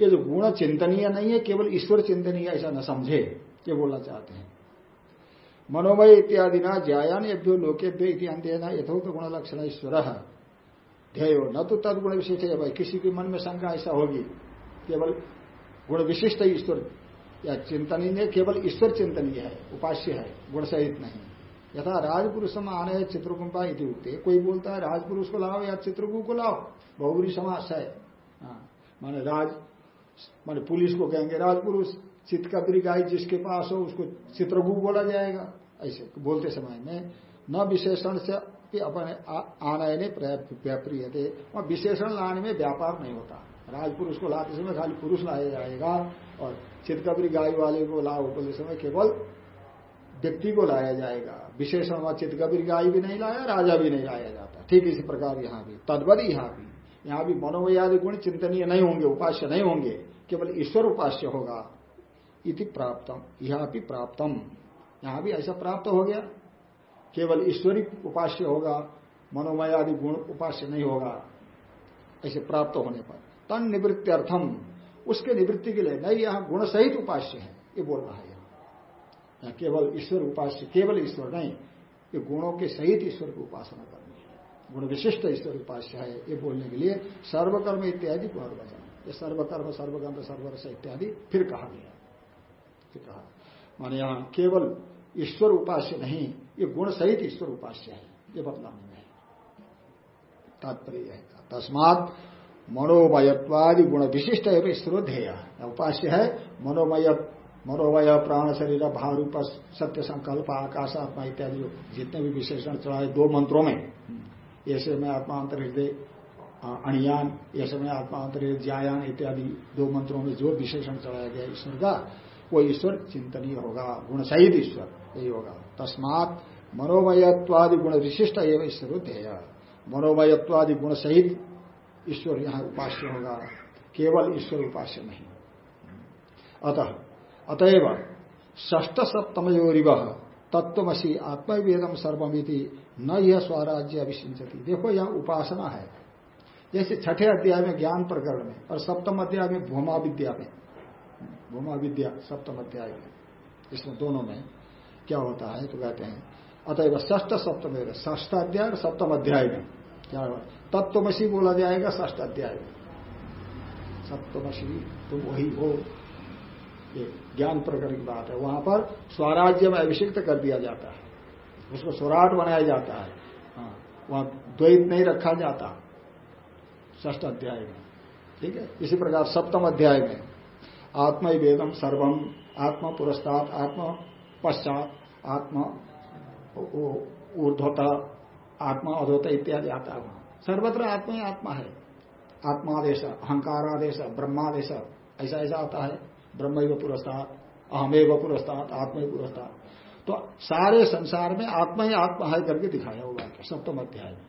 Speaker 1: ये जो गुण चिंतनीय नहीं है केवल ईश्वर चिंतनीय ऐसा न समझे ये बोलना चाहते हैं। मनोमय इत्यादि ना ज्यायान यभ्यो लोकेभ्य इतिहान यथोक्त गुण लक्षण ईश्वर। ध्येय न तो तदगुण विशिष्ट है भाई। किसी के मन में शंका ऐसा होगी केवल गुण विशिष्ट ईश्वर। या चिंतनीय केवल ईश्वर चिंतनीय है उपास्य है गुण सहित नहीं। यथा राजपुरुष में आने चित्रकुंपा इति उठते कोई बोलता है राजपुरुष को लाओ या चित्रकू को लाओ? बहुरी समास है। हाँ, माने राज माने पुलिस को कहेंगे राजपुरुष चितकबरी गाय जिसके पास हो उसको चित्रगु बोला जाएगा। ऐसे बोलते समय में न विशेषण से अपने आनयने व्याप्रिय थे वहाँ विशेषण लाने में व्यापार नहीं होता। राजपुरुष को लाते समय खाली पुरुष लाया जाएगा और चितकबरी गाय वाले को लाओ बोलते समय केवल व्यक्ति को लाया जाएगा। विशेषण वहाँ चितकबरी गाय भी नहीं लाया, राजा भी नहीं लाया जाता। ठीक इसी प्रकार यहाँ भी। तद्वत यहाँ भी। यहाँ भी मनोवयादि गुण चिंतनीय नहीं होंगे, उपास्य नहीं होंगे, केवल ईश्वर उपास्य होगा। इति प्राप्तम। यह भी प्राप्तम। यहाँ भी ऐसा प्राप्त हो गया। केवल ईश्वरी उपास्य होगा, मनोमय आदि गुण उपास्य नहीं होगा, ऐसे प्राप्त होने पर। तन निवृत्त्यर्थम उसके निवृत्ति के लिए नहीं यहाँ गुण सहित उपास्य है, ये बोल रहा है यहाँ। केवल ईश्वर उपास्य, केवल ईश्वर नहीं, ये गुणों के सहित ईश्वर की उपासना करनी है। गुण विशिष्ट ईश्वर उपास्य है, ये बोलने के लिए सर्वकर्म इत्यादि पुनर्वचन ये सर्वकर्म, सर्वगंध, सर्वरस इत्यादि फिर कहा गया कहा, माने यहाँ केवल ईश्वर उपास्य नहीं ये गुण सहित ईश्वर उपास्य है, ये बदलाने में तात्पर्य है तस्मात मनोमयत्वादि गुण विशिष्ट है ईश्वर ध्येय उपास्य है, मनोमय मनोमय प्राण शरीर भारूप सत्य संकल्प, आकाश, आत्मा इत्यादि जितने भी विशेषण चढ़ाए दो मंत्रों में, ऐसे में आत्मांतर हृदय अणियान, ऐसे में आत्मा आत्मांतर ज्यायान इत्यादि दो मंत्रों में जो विशेषण चढ़ाया गया ईश्वर का वो ईश्वर चिंतनीय होगा गुण सहित ईश्वर, यही होगा। तस्मात मनोमयत्वादि गुण विशिष्ट एवं ईश्वर ध्येय। मनोमयत्वादि गुण सहित ईश्वर यहाँ उपास्य होगा, केवल ईश्वर उपास्य नहीं। अतः, अतएव ष्ट सप्तमयोरिव तत्वसी आत्मवेदम सर्वमिति न यह स्वराज्य अभिषिंचती देखो यह उपासना है। जैसे छठे अध्याय में ज्ञान प्रकरण में, और सप्तम अध्याय में भूमा विद्या में। भूमा विद्या सप्तम अध्याय इसमें दोनों में क्या होता है तो कहते हैं अतएव ष्ठ सप्तम ष्ठ अध्याय और सप्तम अध्याय में। क्या तत्वमसी बोला जाएगा ष्ठ अध्याय में। सप्तमसी तुम वही हो ये ज्ञान प्रकरण की बात है। वहाँ पर स्वराज्य में अभिषिक्त कर दिया जाता है। उसको स्वराट बनाया जाता है। हाँ, वहाँ द्वैत नहीं रखा जाता। ष्ठ अध्याय में। ठीक है? इसी प्रकार सप्तम अध्याय में। आत्म वेदम सर्वम आत्मा पुरस्ताद आत्मा पश्चात आत्मा ऊर्धता आत्मा, अधोता इत्यादि आता है वहाँ सर्वत्र आत्मा ही आत्मा है। आत्मादेश, अहंकारादेश, ब्रह्मादेश, ऐसा ऐसा आता है। ब्रह्म पुरस्ताद अहमेव पुरस्ताद आत्म पुरस्ताद तो सारे संसार में आत्मा ही आत्मा है करके दिखाया होगा सप्तम अध्याय में।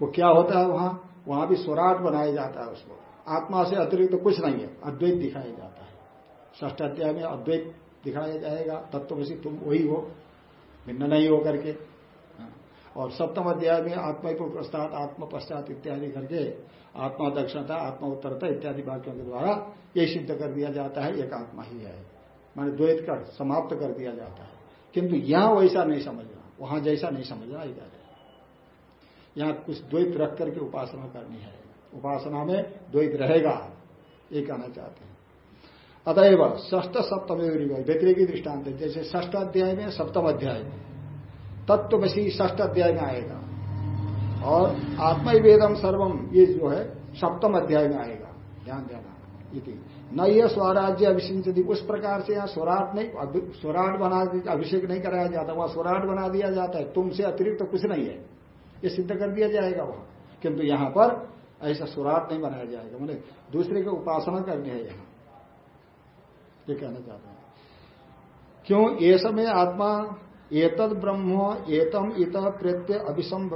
Speaker 1: वो क्या होता है वहाँ? वहाँ भी स्वराट बनाया जाता है उसको। आत्मा से अतिरिक्त तो कुछ नहीं है, अद्वैत दिखाया जाता है। ष्ठ अध्याय में अद्वैत दिखाया जाएगा, तत्व से तुम वही हो, भिन्न नहीं हो करके। हाँ। और सप्तम अध्याय में आत्मा को प्रस्ताद आत्म पश्चात इत्यादि करके आत्मा दक्षता, आत्मा उत्तरता इत्यादि वाक्यों के द्वारा ये सिद्ध कर दिया जाता है एक आत्मा ही है। माने द्वैत का समाप्त कर दिया जाता है। किंतु यहाँ वैसा नहीं समझना, वहाँ जैसा नहीं समझना इधर यहाँ कुछ द्वैत रख करके उपासना करनी है। उपासना में द्वैत रहेगा, ये कहना चाहते हैं। अतएव ष्ठ सप्तम व्यतिरिकी दृष्टांत जैसे ष्ठ अध्याय में, सप्तम अध्याय में तत्वसी ष्ठ अध्याय में आएगा। और आत्मा वेदम सर्वम, ये जो है, सप्तम अध्याय में आएगा। ध्यान देना, इति। न यह स्वराज्य अभिषिंचती, उस प्रकार से यहाँ स्वराट नहीं स्वराट बना अभिषेक नहीं कराया जाता। वहाँ स्वराट बना दिया जाता है। तुमसे अतिरिक्त तो कुछ नहीं है। ये सिद्ध कर दिया जाएगा वहाँ। किंतु यहाँ पर ऐसा स्वराट नहीं बनाया जाएगा। मैंने दूसरे की उपासना करनी है यहाँ। ये कहना चाहते हैं। क्यों? ये समय आत्मा एतद ब्रह्म एतम इत प्रत्यय अभिसम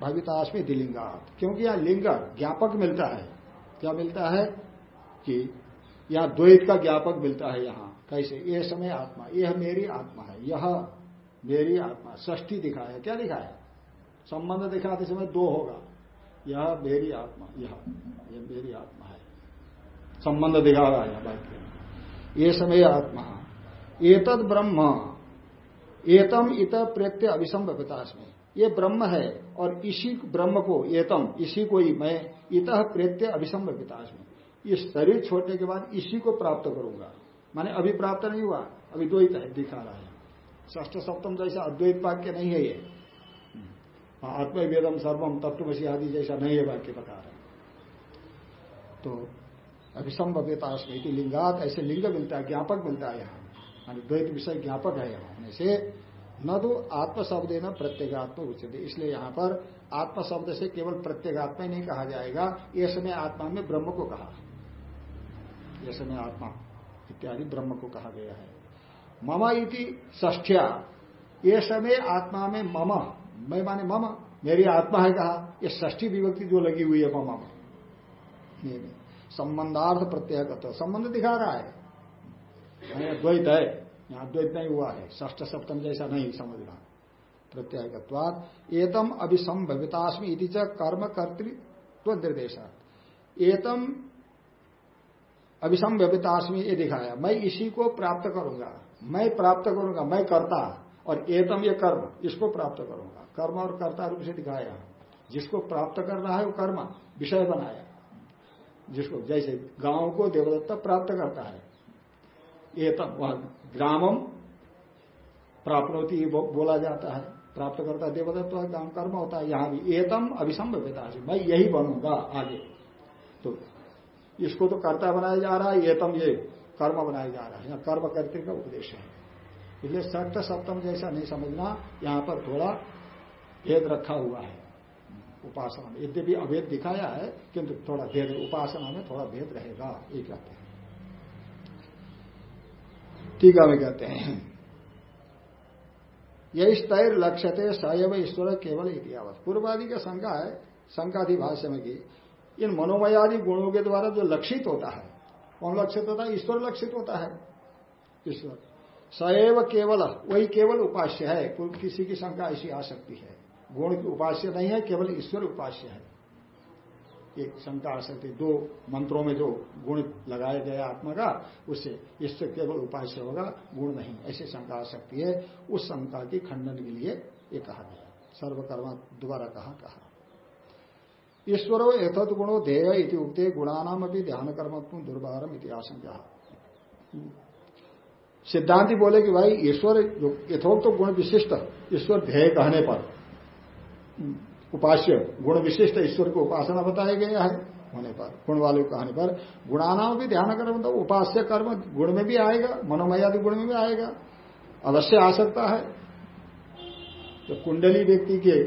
Speaker 1: भविताश्मी दिलिंगात। क्योंकि यहाँ लिंग ज्ञापक मिलता है। क्या मिलता है? कि यहाँ द्वैत का ज्ञापक मिलता है यहाँ। कैसे? ये समय आत्मा। यह मेरी आत्मा है। यह मेरी आत्मा। ष्ठी दिखाया। क्या दिखाया? संबंध दिखाते समय दो होगा। यह मेरी आत्मा, यह यह मेरी आत्मा है। संबंध दिखा रहा है वाक्य ये समय आत्मा। एतद ब्रह्म। एतम इत प्रत्यय अभिसम में ये ब्रह्म है और इसी ब्रह्म को, एतम, इसी को ही मैं इत प्रत्यय अभिसम में ये शरीर छोड़ने के बाद इसी को प्राप्त करूँगा। माने अभी प्राप्त नहीं हुआ अभी द्वैत है, दिखा रहा है। ष्ठ सप्तम जैसा अद्वैत वाक्य नहीं है ये। हाँ, आत्म वेदम सर्वम तत्वसी आदि जैसा नहीं है वाक्य बता रहे तो अभिसंभव्यतास्मी लिंगात ऐसे लिंग मिलता है ज्ञापक मिलता है यहाँ। द्वैत विषय ज्ञापक है यहाँ होने से न तो आत्म शब्द न प्रत्येगात्म उचित इसलिए यहाँ पर आत्मशब्द से केवल प्रत्येगात्मा ही नहीं कहा जाएगा। ये समय आत्मा में ब्रह्म को कहा। ये समय आत्मा इत्यादि ब्रह्म को कहा गया है। ममा इति ष्ठ्या ये समय आत्मा में मम मैं माने मम, मेरी आत्मा है कहा, ये ष्ठी विभक्ति जो लगी हुई है मम संबंधार्थ प्रत्यय संबंध दिखा रहा है। द्वैत है, यहाँ द्वैत नहीं हुआ है ष्ठ सप्तम जैसा नहीं समझ समझना प्रत्ययत्वाद एतम अभिसंभवितास्मी इति कर्म कर्तृत्व निर्देशा एतम अभिसंभवितास्मी ये दिखाया। मैं इसी को प्राप्त करूँगा। मैं प्राप्त करूँगा, मैं करता। और एतम ये कर्म, इसको प्राप्त करूँगा। कर्म और कर्ता रूप से दिखाया। जिसको प्राप्त कर रहा है वो कर्म, विषय बनाया। जिसको, जैसे गाँव को देवदत्ता प्राप्त करता है। एतम, वह ग्रामम प्राप्त बोला जाता है। प्राप्त करता देवदत्त गाँव कर्म होता है। यहाँ भी एतम अभिसंभविता मैं यही बनूँगा आगे। तो इसको तो कर्ता बनाया जा रहा है, एतम ये कर्म बनाया जा रहा है। कर्म करते का उपदेश है। इसलिए सप्त सप्तम जैसा नहीं समझना, यहाँ पर थोड़ा भेद रखा हुआ है। उपासना में। यद्यपि अभेद दिखाया है, किंतु थोड़ा भेद, उपासना में थोड़ा भेद रहेगा, ये कहते हैं। टीका में कहते हैं। यही तैर लक्ष्य थे सैव ईश्वर केवल इतिहावत पूर्वादि का शंका है शंकाधि भाष्य में की इन मनोमयादि गुणों के द्वारा जो लक्षित होता है, कौन लक्षित होता है? ईश्वर लक्षित होता है। ईश्वर। सैव केवल, वही केवल उपास्य है। किसी की शंका ऐसी आ सकती है। गुण की उपास्य नहीं है, केवल ईश्वर उपास्य है। एक शंका आ सकती दो मंत्रों में जो गुण लगाया गया आत्मा का, उससे इससे केवल उपास्य होगा, गुण नहीं। ऐसी शंका आ सकती है। उस शंका की खंडन के लिए ये कहा गया। सर्वकर्मा दोबारा कहा कहा। ईश्वरो यथोत गुणो ध्येय इति उक्ते गुणानाम अभी ध्यान कर्मत्व दुर्बारम इति आशंका। सिद्धांति बोले कि भाई ईश्वर यथोक्त तो गुण विशिष्ट ईश्वर ध्येय कहने पर, उपास्य गुण विशिष्ट ईश्वर को उपासना बताया गया है होने पर, गुण वाले कहने पर, गुणानाम भी ध्यान कर्म तो उपास्य कर्म गुण में भी आएगा, मनोमयादि गुण में भी आएगा, अवश्य आ सकता है। तो कुंडली व्यक्ति के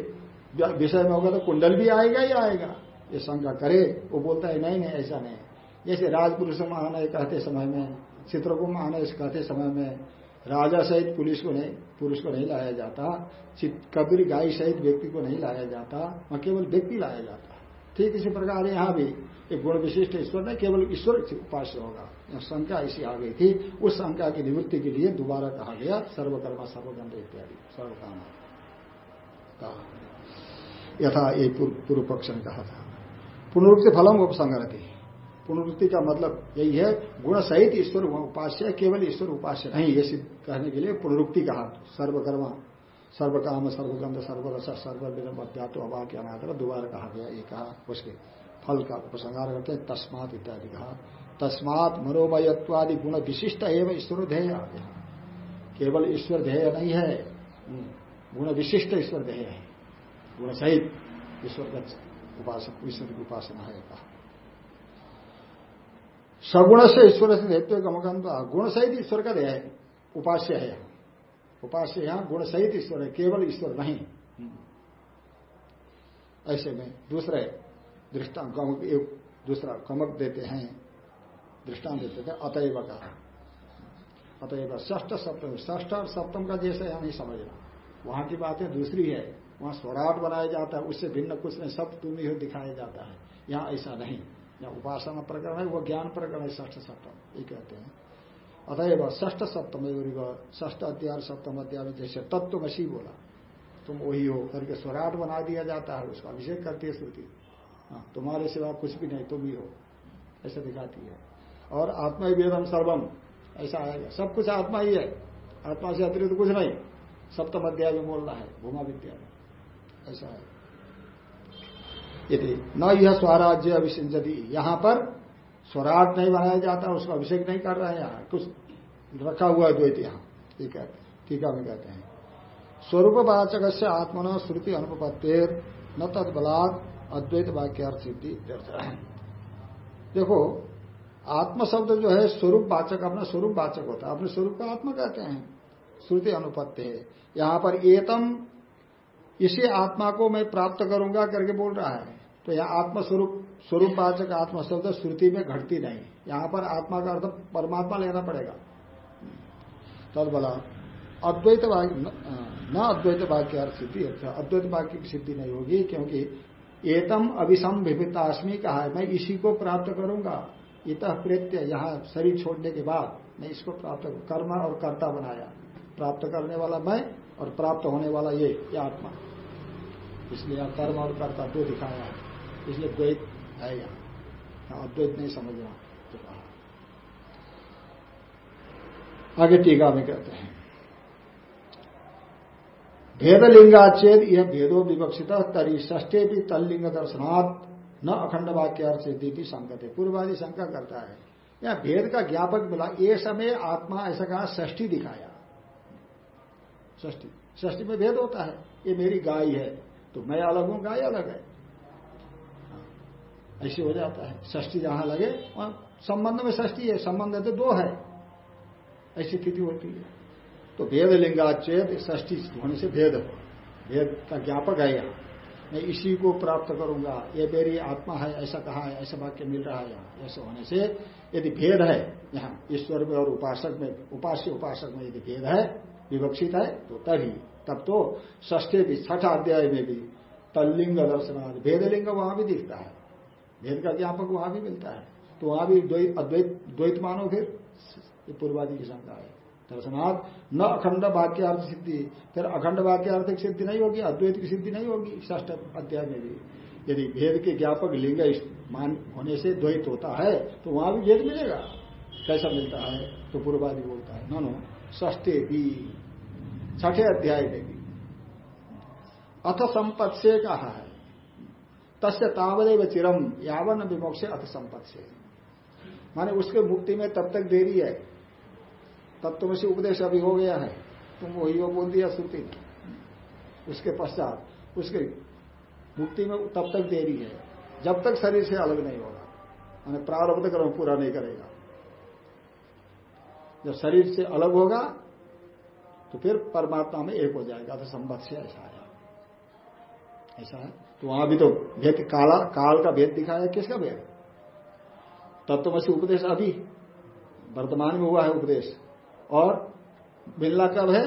Speaker 1: विषय में होगा तो कुंडल भी आएगा ही आएगा? ये शंका करे, वो बोलता है, नहीं नहीं, ऐसा नहीं। जैसे राजपुरुष आना कहते समय में चित्रकुंभ आने कहते समय में राजा सहित पुलिस को नहीं, पुरुष को नहीं लाया जाता कबीर गाय सहित व्यक्ति को नहीं लाया जाता वहाँ केवल व्यक्ति लाया जाता। ठीक इसी प्रकार यहाँ भी एक गुण विशिष्ट ईश्वर ने केवल ईश्वर उपास्य होगा। शंका ऐसी आ गई थी। उस शंका की निवृत्ति के लिए दोबारा कहा गया, सर्वकर्मा सर्वगंध इत्यादि। सर्वकाम। कहा। यथा ये पूर्व पक्ष ने कहा था। पुनरुक्ति फलम उपसंगरती पुनरुक्ति का मतलब यही है, गुण सहित ईश्वर उपास्य, केवल ईश्वर उपास्य नहीं, ये सिद्ध कहने के लिए पुनरुक्ति कहा। सर्वकर्मा, सर्वकाम, सर्वगंध, सर्वरस सर्वविधम अध्यात्व अवाक्य अनादर, दोबारा कहा गया, ये कहा, उसके फल का उपसंहार करते हैं, तस्मात इत्यादि कहा। तस्मात मनोमयत्वादि गुण विशिष्ट एवं ईश्वर ध्येय। केवल ईश्वर ध्येय नहीं है गुण विशिष्ट ईश्वर ध्येय है। गुण सहित ईश्वर का उपासक ईश्वर की उपासना है कहा। सगुण से ईश्वर से देते गमगम गुण सहित ईश्वर का देह उपास्य है। उपास्य यहाँ गुण सहित ईश्वर है, केवल ईश्वर नहीं। ऐसे में दूसरे दृष्टांत एक दूसरा कमक देते हैं। दृष्टांत देते थे अतएव का। अतएव ष्ठ सप्तम, ष्ठ और सप्तम का जैसे यहाँ नहीं समझना। वहाँ की बातें दूसरी है। वहाँ स्वराट बनाया जाता है, उससे भिन्न कुछ नहीं, सब तुम ही दिखाया जाता है। यहाँ ऐसा नहीं। यहाँ उपासना प्रकरण है वो ज्ञान प्रकरण है ष्ठ सप्तम ये कहते हैं। अतएव ष्ठ सप्तम ष्ठ अध्याय सप्तम अध्याय में जैसे तत्वमसी बोला तुम वही हो करके स्वराट बना दिया जाता है उसका अभिषेक करती है श्रुति। हाँ, तुम्हारे सिवा कुछ भी नहीं तुम ही हो ऐसा दिखाती है। और आत्मा ही वेदम सर्वम ऐसा आएगा। सब कुछ आत्मा ही है आत्मा से अतिरिक्त कुछ नहीं सप्तम अध्याय में बोलना है भूमा विद्या में ऐसा है। यदि न यह स्वराज्य अभिषिंचती यहाँ पर स्वराट नहीं बनाया जाता, उसका अभिषेक नहीं कर रहे हैं यहाँ कुछ रखा हुआ है द्वैत यहाँ ठीक है, टीका में कहते हैं। स्वरूप वाचक से आत्मन श्रुति अनुपत्तेर न तत्बलात् अद्वैत वाक्यार्थ सिद्धि देखो आत्म शब्द जो है, स्वरूप वाचक, अपना स्वरूप वाचक होता है, अपने स्वरूप का आत्मा कहते हैं, श्रुति अनुपत्ति है यहाँ पर एतम इसी आत्मा को मैं प्राप्त करूँगा करके बोल रहा है। तो यह आत्मस्वरूप आत्मा शब्द श्रुति में घटती नहीं। यहाँ पर आत्मा का अर्थ परमात्मा लेना पड़ेगा। तदबला अद्वैत न अद्वैत वाक्य अर्थ सिद्धि अद्वैत वाक्य की सिद्धि नहीं होगी क्योंकि एतम अभिसम विभिताश्मी कहा है, मैं इसी को प्राप्त करूँगा। इत प्रेत्य यहाँ शरीर छोड़ने के बाद मैं इसको प्राप्त कर्म और कर्ता बनाया। प्राप्त करने वाला मैं और प्राप्त होने वाला ये आत्मा। इसलिए यहाँ कर्म और कर्ता दो दिखाया है। इसलिए द्वैत है यहाँ। अद्वैत नहीं समझना तो कहा। आगे टीका में कहते हैं। भेदलिंगाचेद यह भेदो विवक्षित, तरी ष्टे भी तल्लिंग दर्शनात्, न अखंड वाक्य अर्थ सिद्धि भी संकट है पूर्वादि शंका करता है, या भेद का ज्ञापक मिला ये समय आत्मा ऐसा कहा ष्ठी दिखाया। ष्ठी ष्ठी में भेद होता है, ये मेरी गाय है। तो मैं अलग हूँ, गाय अलग है। ऐसे हो जाता है। ष्ठी जहाँ लगे, वहाँ संबंध में ष्ठी है, संबंध तो दो है। ऐसी स्थिति होती है। तो भेद लिंगाचेत ष्ठी होने से भेद भेद का ज्ञापक है यहाँ। मैं इसी को प्राप्त करूँगा। ये मेरी आत्मा है, ऐसा कहा है, ऐसा वाक्य मिल रहा है यहाँ। ऐसे होने से यदि भेद है, यहाँ ईश्वर में और उपासक में, उपास्य उपासक में यदि भेद है, विवक्षित है तो तभी तब तो ष्ठे भी, छठ अध्याय में भी तल्लिंग दर्शन भेदलिंग वहाँ भी दिखता है। भेद का ज्ञापक वहाँ भी मिलता है। तो वहाँ भी अद्वैत, द्वैत मानो फिर पूर्वादि की शंका है। दर्शनाथ न अखंड वाक्यार्थ सिद्धि, फिर अखंड वाक्यार्थ की सिद्धि नहीं होगी, अद्वैत की सिद्धि नहीं होगी ष्ठ अध्याय में भी। यदि भेद के ज्ञापक लिंग मान होने से द्वैत होता है तो वहाँ भी भेद मिलेगा। कैसा मिलता है? तो पूर्वादि बोलता है नो ष्टे भी। छठे अध्याय में भी। अथ संपत् से कहा है तस्य तावदेव चिरम यावन विमोक्ष अथ संपत् से माने उसके मुक्ति में तब तक देरी है। तत्व से उपदेश अभी हो गया है। तुम वही वो बोल दिया श्रुति उसके पश्चात, उसके मुक्ति में तब तक देरी है। जब तक शरीर से अलग नहीं होगा। मैंने प्रारब्ध कर्म पूरा नहीं करेगा। जब शरीर से अलग होगा तो फिर परमात्मा में एक हो जाएगा तो संबत से ऐसा आया ऐसा है। तो वहाँ भी तो भेद काला, काल का भेद दिखाया किसका भेद? तत्वमसी उपदेश अभी वर्तमान में हुआ है उपदेश। और मिलना कब है?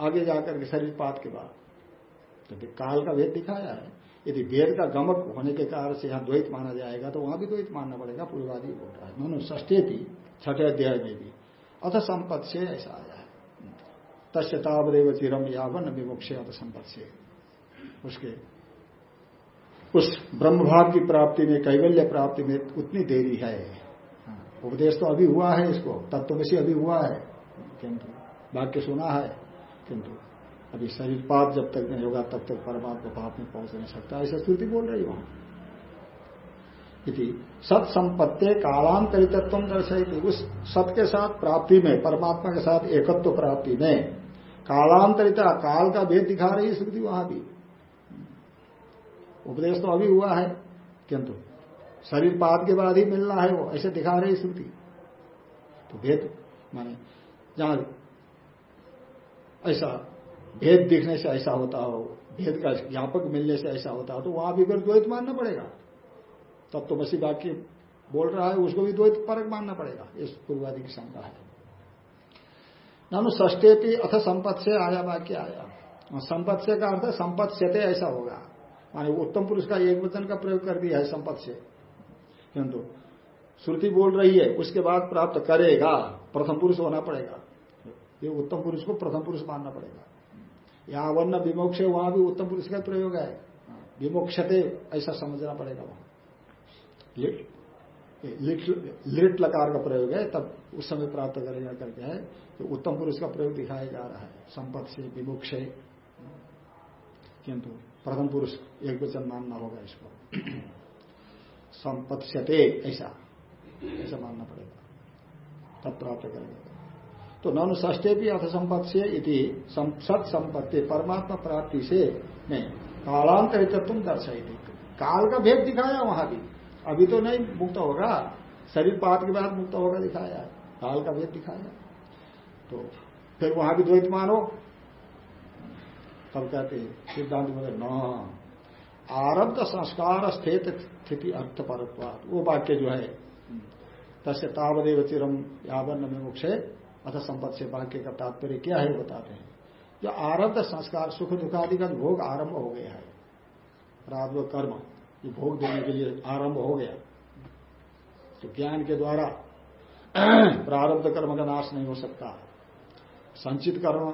Speaker 1: आगे जाकर के शरीर पात के बाद। तो काल का भेद दिखाया है। यदि वेद का गमक होने के कारण से यहाँ द्वैत माना जाएगा तो वहाँ भी द्वैत मानना पड़ेगा, पूर्वादि बोल रहा है। मनु ष्टे थी छठे अध्याय में भी। अथ संपत से ऐसा है तस्तावदेव चिरम यावन विमुक्ष अथ संपत से उसके उस ब्रह्म भाव की प्राप्ति में, कैवल्य प्राप्ति में उतनी देरी है। उपदेश तो अभी हुआ है इसको, तत्व से अभी हुआ है। किंतु वाक्य सुना है, किंतु अभी शरीर पाप जब तक नहीं होगा, तब तक परमात्मा पाप में पहुँच नहीं सकता, ऐसा श्रुति बोल रही वहाँ। सत संपत्ति कालांतरित्व दर्शाई उस सत के साथ प्राप्ति में, परमात्मा के साथ एकत्व प्राप्ति में कालांतरिता काल का भेद दिखा रही श्रुति वहाँ भी। उपदेश तो अभी हुआ है, किंतु शरीर पात के बाद ही मिलना है वो, ऐसे दिखा रही श्रुति तो भेद, माने जहाँ ऐसा भेद दिखने से ऐसा होता हो, भेद का ज्ञापक मिलने से ऐसा होता हो तो वहाँ भी फिर द्वैत मानना पड़ेगा। तब तो बसी वाक्य बोल रहा है, उसको भी द्वैत परक मानना पड़ेगा, इस पूर्वादि की शंका है। नानु ष्टे अथ संपत् से आया। वाक्य आया संपत् से का अर्थ संपत् से ऐसा होगा। माने उत्तम पुरुष का एक वचन का प्रयोग कर दिया है संपत् से किंतु श्रुति बोल रही है, उसके बाद प्राप्त करेगा, प्रथम पुरुष होना पड़ेगा। ये उत्तम पुरुष को प्रथम पुरुष मानना पड़ेगा। यहाँ वर्ण विमोक्ष है, वहाँ भी उत्तम पुरुष का प्रयोग है। विमोक्षते ऐसा समझना पड़ेगा वहाँ। लिट लकार का प्रयोग है, तब उस समय प्राप्त करेगा करके है तो उत्तम पुरुष का प्रयोग दिखाया जा रहा है। संपत्ति से विमुक्ष किंतु प्रथम पुरुष एक वचन मानना होगा इसको। संपत्स्यते, ऐसा ऐसा मानना पड़ेगा। तब प्राप्त करेगा। तो ननु ष्टे भी अर्थ संपत्ति इति सत संपत्ति, परमात्मा प्राप्ति से, नहीं कालांतरित तुम दर्शाई काल का भेद दिखाया वहाँ भी। अभी तो नहीं, मुक्त होगा। शरीर पात के बाद मुक्त होगा, दिखाया। काल का भेद दिखाया। तो फिर वहाँ भी द्वैत मानो। तब कहते सिद्धांत बोले, न, आरब्ध संस्कार स्थित स्थिति अर्थ पर वो वाक्य जो है, तस्य तावदेव चिरम यावन में मुख्य अथ संपत् से वाक्य का तात्पर्य क्या है बताते हैं। जो आरब्ध संस्कार, सुख दुखादि का भोग आरंभ हो गया है राधव कर्म। ये भोग देने के लिए आरंभ हो गया। तो ज्ञान के द्वारा प्रारब्ध कर्म का नाश नहीं हो सकता। संचित कर्म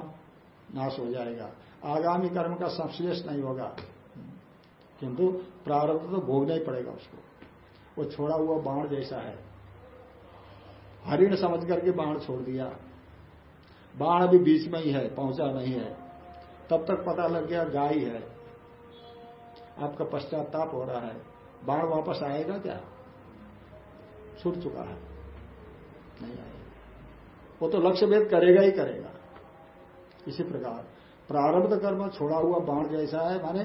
Speaker 1: नाश हो जाएगा। आगामी कर्म का संश्लेष नहीं होगा। किंतु प्रारब्ध तो भोगना ही पड़ेगा उसको। वो छोड़ा हुआ बाण जैसा है। हरिण समझ करके बाण छोड़ दिया। बाण अभी बीच में ही है, पहुँचा नहीं है। तब तक पता लग गया गाय है। आपका पश्चाताप हो रहा है। बाण वापस आएगा क्या? छूट चुका है। नहीं आएगा। वो तो लक्ष्य भेद करेगा ही करेगा। इसी प्रकार, प्रारब्ध कर्म छोड़ा हुआ बाण जैसा है, माने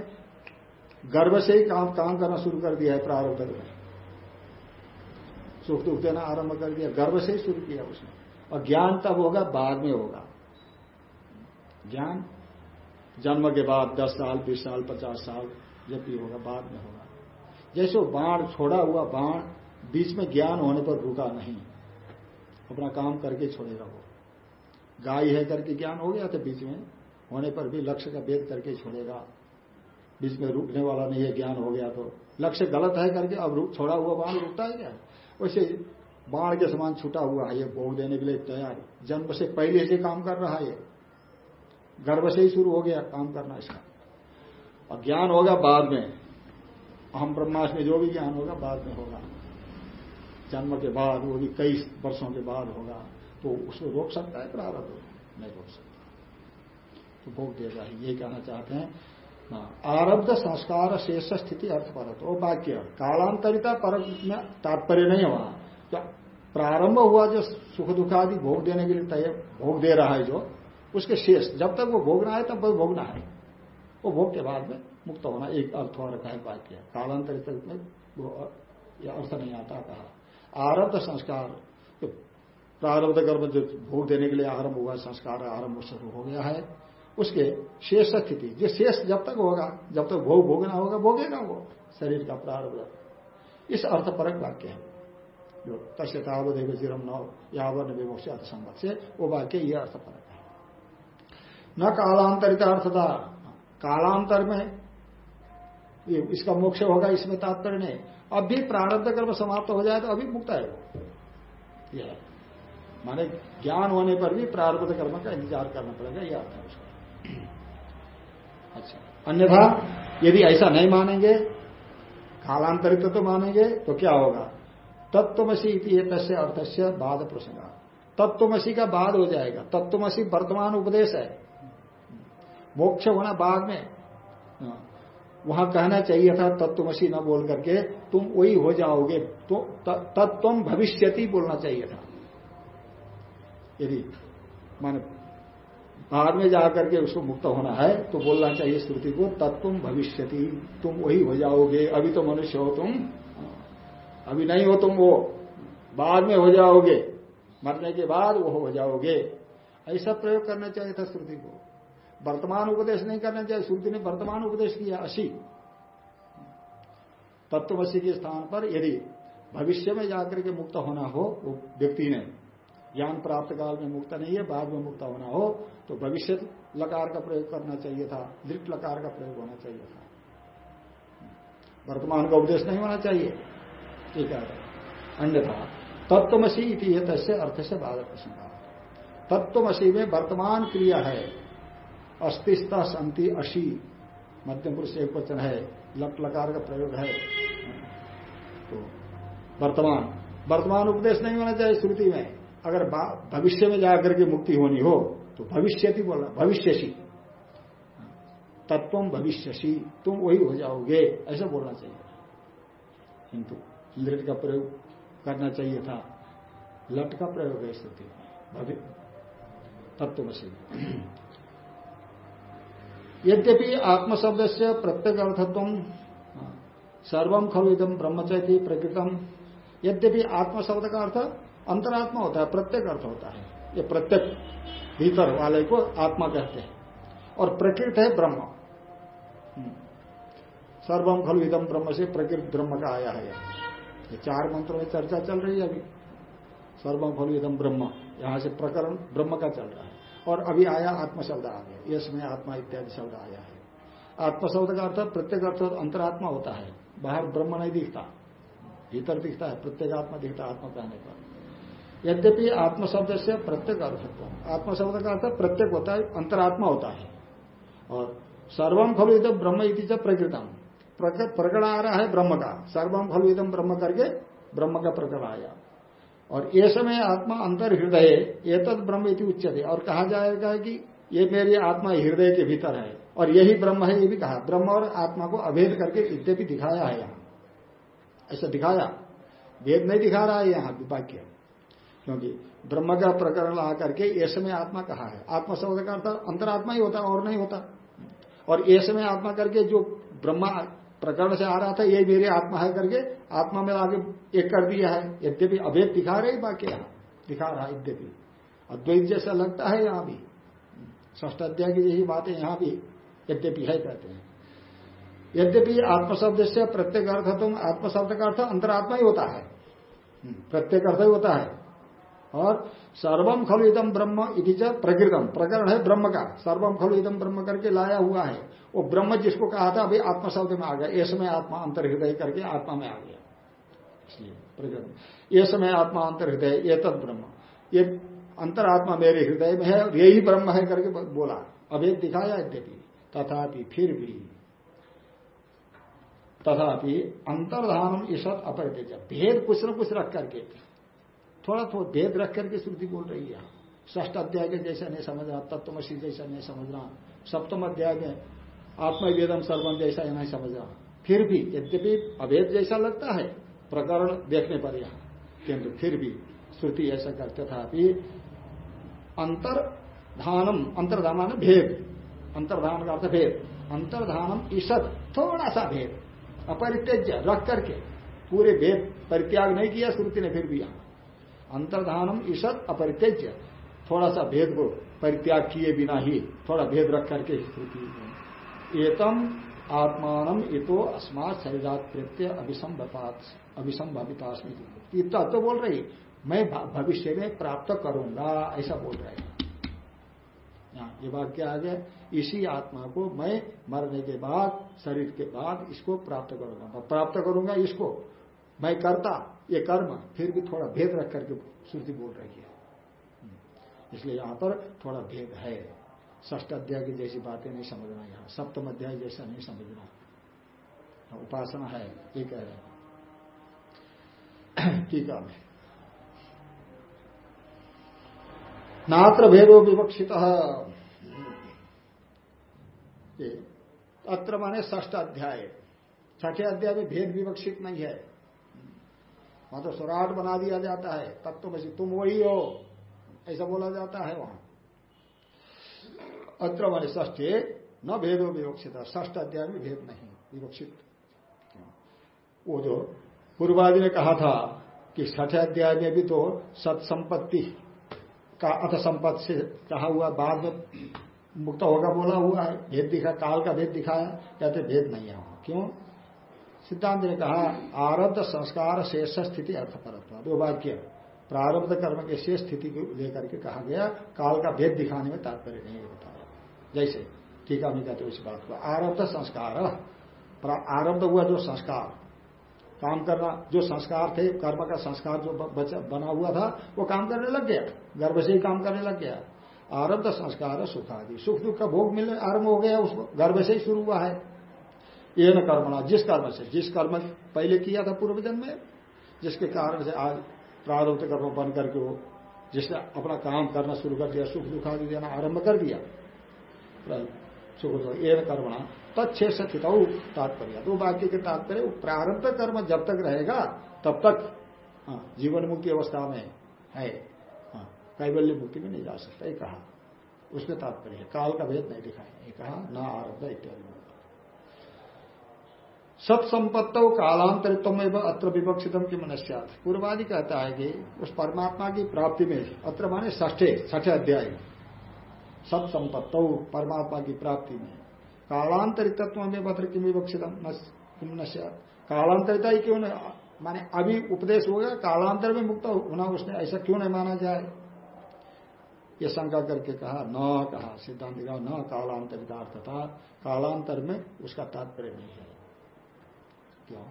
Speaker 1: गर्भ से ही काम काम करना शुरू कर दिया है प्रारब्ध में सुख दुख देना आरंभ कर दिया, गर्भ से ही शुरू किया उसने। और ज्ञान तब होगा, बाद में होगा। ज्ञान जन्म के बाद दस साल, बीस साल, पचास साल जब भी होगा बाद में होगा। जैसे बाण छोड़ा हुआ बाण बीच में ज्ञान होने पर रुका नहीं। अपना काम करके छोड़ेगा वो गाय है करके ज्ञान हो गया था बीच में होने पर भी लक्ष्य का भेद करके छोड़ेगा। बीच में रुकने वाला नहीं है, ज्ञान हो गया तो। लक्ष्य गलत है करके अब छोड़ा हुआ बाण रुकता है क्या? वैसे बाण के समान छूटा हुआ है, ये भोग देने के लिए तैयार। जन्म से पहले से काम कर रहा है। गर्भ से ही शुरू हो गया काम करना इसका। और ज्ञान होगा बाद में। ब्रह्मास में जो भी ज्ञान होगा बाद में होगा। जन्म के बाद, वो भी कई वर्षों के बाद होगा। तो उसको रोक सकता है, प्रारब्ध नहीं रोक सकता। तो भोग देगा ही ये कहना चाहते हैं। आरब्ध संस्कार शेष स्थिति अर्थ पर वो वाक्य, कालांतरिता पर में तात्पर्य नहीं है वहाँ तो प्रारंभ हुआ जो सुख दुख आदि भोग देने के लिए तय भोग दे रहा है जो, उसके शेष। जब तक वो भोगना है, तब वो भोगना है। वो भोग के बाद में मुक्त होना एक अर्थ हो। रखा है वाक्य कालांतरित में यह अर्थ नहीं आता कहा। आरब्ध संस्कार प्रारब्ध कर्म जो भोग देने के लिए आरंभ हुआ संस्कार आरंभ शुरू हो गया है। उसके शेष स्थिति, जो शेष जब तक होगा, जब तक भोग भोगना होगा, भोगेगा वो शरीर का प्रारब्ध। इस अर्थ परक वाक्य है। जो तस्य तावदेव चिरम न यावन विमोक्ष अर्थ संबत से वो वाक्य ये अर्थ परक है। न कालांतरित अर्थता कालांतर में इसका मोक्ष होगा, इसमें तात्पर्य नहीं। अब भी प्रारब्ध कर्म समाप्त हो जाए तो अभी मुक्त है वो। यह माने ज्ञान होने पर भी प्रारब्ध कर्म का इंतज़ार करना पड़ेगा यह अर्थ है उसका। अच्छा। अन्यथा, यदि ऐसा नहीं मानेंगे, कालांतरित तो मानेंगे तो क्या होगा? तत्वमसी तस्य अर्थस्य बाद प्रसंग। तत्वमसी का बाद हो जाएगा। तत्वमसी वर्तमान उपदेश है। मोक्ष होना बाद में। हाँ। वहाँ कहना चाहिए था, तत्वमसी न बोल करके, तुम वही हो जाओगे। तो तत्व भविष्यति बोलना चाहिए था। यदि माने बाद में जाकर के उसको मुक्त होना है तो बोलना चाहिए श्रुति को तत्व भविष्य तुम वही हो जाओगे। अभी तो मनुष्य हो तुम। अभी नहीं हो तुम वो। बाद में हो जाओगे। मरने के बाद वो हो जाओगे। ऐसा प्रयोग करना चाहिए था श्रुति को। वर्तमान उपदेश नहीं करना चाहिए। श्रुति ने वर्तमान उपदेश किया, अशी। तत्वसी के स्थान पर यदि भविष्य में जाकर के मुक्त होना हो, वो व्यक्ति ने, ज्ञान प्राप्त काल में मुक्त नहीं है, बाद में मुक्त होना हो तो भविष्य लकार का प्रयोग करना चाहिए था, दृढ़ लकार का प्रयोग होना चाहिए था। वर्तमान का उपदेश नहीं होना चाहिए। ठीक है। अन्यथा, तत्वमसी इति तस्य अर्थ से बाधक प्रश्न तत्वमसी में वर्तमान क्रिया है। अस्तिस्ता संति अशी। मध्यम पुरुष एक वचन है लट लकार का प्रयोग है। तो वर्तमान वर्तमान उपदेश नहीं होना चाहिए श्रुति में। अगर भविष्य में जाकर के मुक्ति होनी हो तो भविष्य बोल, भविष्यसी। तत्व भविष्यसी, तुम वही हो जाओगे, ऐसा बोलना चाहिए। किंतु लट का प्रयोग करना चाहिए था। लट का प्रयोग है स्थिति तत्वसी यद्यपि आत्मशब्द से प्रत्येक अर्थत्व सर्वम खलु इदम ब्रह्मचैती प्रकृतम। यद्यपि आत्मशब्द का अर्थ अंतरात्मा होता है प्रत्येक अर्थ होता है। ये प्रत्येक भीतर वाले को आत्मा कहते हैं। और प्रकृत है ब्रह्म। हम्म। सर्वम खलु इदम ब्रह्म से प्रकृत ब्रह्म का आया है ये चार मंत्रों में चर्चा चल रही है अभी। सर्वम खलु इदम ब्रह्म। यहाँ से प्रकरण ब्रह्म का चल रहा है। और अभी आया आत्मशब्द आ गया ये समय आत्मा इत्यादि शब्द आया है। आत्मशब्द का अर्थ प्रत्येक अर्थ अंतरात्मा होता है। बाहर ब्रह्म नहीं दिखता, भीतर दिखता है, प्रत्येक आत्मा दिखता आत्मा कहने पर। यद्यपि आत्मशब्द से प्रत्येक अर्थत्व आत्म शब्द का अर्थ प्रत्येक होता है, अंतरात्मा होता है। और सर्वम फल इधम ब्रह्म इति प्रकृतम। प्रकरण आ रहा है ब्रह्म का। सर्वम फल इधम ब्रह्म करके ब्रह्म का प्रकट आया। और ये समय आत्मा अंतर हृदय ये तद ब्रह्म इति उच्चते और कहा जाएगा कि ये मेरी आत्मा हृदय के भीतर है। और यही ब्रह्म है, ये भी कहा। ब्रह्म और आत्मा को अभेद करके भी दिखाया है यहाँ। ऐसा दिखाया? भेद नहीं दिखा रहा है यहाँ वाक्य क्योंकि ब्रह्म का प्रकरण ला करके ऐसे में आत्मा कहा है। आत्मा शब्द का अर्थ अंतरात्मा ही होता, और नहीं होता। और ऐसे में आत्मा करके जो ब्रह्मा प्रकरण से आ रहा था, ये मेरी आत्मा है करके आत्मा में आगे एक कर दिया है। यद्यपि अभेद दिखा रहे बाकी यहाँ दिखा रहा यद्यपि। अद्वैत जैसा लगता है यहाँ भी। ष्ट अध्याय की यही बातें यहाँ भी यद्यपि है कहते हैं। यद्यपि आत्मशब्द से प्रत्येक अर्थ तुम आत्मशब्द का अर्थ अंतरात्मा ही होता है। प्रत्येक अर्थ ही होता है। और सर्वम खलु इदम ब्रह्म इति प्रकृतम। प्रकरण है ब्रह्म का। सर्वम खलु इदम ब्रह्म करके लाया हुआ है। वो ब्रह्म जिसको कहा था, अभी आत्मा शब्द में आ गया। ये समय आत्मा अंतर हृदय करके आत्मा में आ गया। इसलिए प्रकृतम। ये समय आत्मा अंतर हृदय ये तद ब्रह्म ये अंतर आत्मा मेरे हृदय में है और यही ब्रह्म है करके बोला। अभी दिखाया यद्यपि तथापि फिर भी, तथापि अंतर्धान ईशत अपरित भेद कुछ न कुछ रख करके। थोड़ा थोड़ा भेद रख करके श्रुति बोल रही है। ष्ठ अध्याय के जैसा नहीं समझना तत्वमसी जैसा नहीं समझना सप्तम अध्याय में आत्मवेदम सर्वम जैसा नहीं समझना फिर भी यद्यपि अभेद जैसा लगता है, प्रकरण देखने पर यहाँ। किंतु फिर भी श्रुति ऐसा करते था अंतर्धानम अंतर्धान भेद। अंतर्धान का अर्थ भेद। अंतर्धानम ईशत थोड़ा सा भेद। अपरित्यज्य रख करके। पूरे भेद परित्याग नहीं किया श्रुति ने फिर भी यहाँ अंतर्धानम ईशत अपरित्यज्य। थोड़ा सा भेद को परित्याग किए बिना ही थोड़ा भेद रख करके श्रुति। एतम आत्मान इतो अस्मात शरीरात प्रत्यय अभिसंभपात अभिसंभावितास्मी। तो बोल रही मैं भविष्य में प्राप्त करूँगा, ऐसा बोल रहे हैं। ये वाक्य आ गया? इसी आत्मा को मैं मरने के बाद, शरीर के बाद इसको प्राप्त करूँगा। प्राप्त करूँगा इसको। मैं करता, ये कर्म, फिर भी थोड़ा भेद रख करके श्रुति बोल रही है। इसलिए यहाँ पर थोड़ा भेद है। ष्ट अध्याय की जैसी बातें नहीं समझना यहाँ। सप्तम अध्याय जैसा नहीं समझना। उपासना है, ये कह रहे ठीक है नात्र भेदो विवक्षित। अत्र माने ष्ठ अध्याय। छठे अध्याय में भेद विवक्षित नहीं है। वहाँ तो सुराट बना दिया जाता है तब तो बसी तुम वही हो, ऐसा बोला जाता है वहाँ। अत्र माने ष्ठे न भेदो विवक्षित ष्ठ अध्याय में भेद नहीं, विवक्षित। वो जो पूर्वादि ने कहा था कि छठे अध्याय में भी तो सत्संपत्ति का अथ संपत्ति से कहा हुआ बाद में मुक्त होगा बोला हुआ है, भेद दिखा, काल का भेद दिखाया, कहते भेद नहीं है क्यों? सिद्धांत ने कहा, आरब्ध संस्कार शेष स्थिति अर्थ अर्थपरत्व दो वाक्य। प्रारब्ध कर्म के शेष स्थिति को लेकर के कहा गया, काल का भेद दिखाने में तात्पर्य नहीं बताया। जैसे, ठीक है कहते उस बात को। आरब्ध संस्कार। आरब्ध हुआ जो संस्कार। काम करना, जो संस्कार थे, कर्म का संस्कार जो बना हुआ था, वो काम करने लग गया। गर्भ से ही काम करने लग गया। आरब्ध संस्कार सुख आदि सुख दुख का भोग मिलने आरंभ हो गया उसको। गर्भ से ही शुरू हुआ है। ये न कर्मणा, जिस कर्म से, जिस कर्म पहले किया था पूर्व जन्म में, जिसके कारण से आज प्रारब्ध कर्म बन करके वो, जिसने अपना काम करना शुरू कर दिया, सुख दुख आदि देना आरंभ कर दिया। सुख दुख, ये कर्मणा। तत्शेष स्थित तात्पर्य। दो वाक्य के तात्पर्य प्रारंभ कर्म जब तक रहेगा तब तक हाँ, जीवन मुक्ति अवस्था में है। हाँ, कैबल्य मुक्ति में नहीं जा सकता ये कहा। उसमें तात्पर्य काल का भेद नहीं दिखाया ये कहा न आरब्ध इत्यादि सत्संपत्त कालांतरित्व अत्र विवक्षितम की मनस्यात पूर्वादि कहता है कि उस परमात्मा की प्राप्ति में अत्र माने ष्ठे छठे अध्याय। सत्संपत्त परमात्मा की प्राप्ति में। कालांतरित्व में पत्र किम विवक्षितम कालांतरिता ही क्यों नहीं माने अभी उपदेश हो गया, कालांतर में मुक्त होना उसने ऐसा क्यों नहीं माना जाए? ये शंका करके कहा, न कहा, सिद्धांत कहा, न कालांतरिता अर्थ था कालांतर में उसका तात्पर्य नहीं है। क्यों?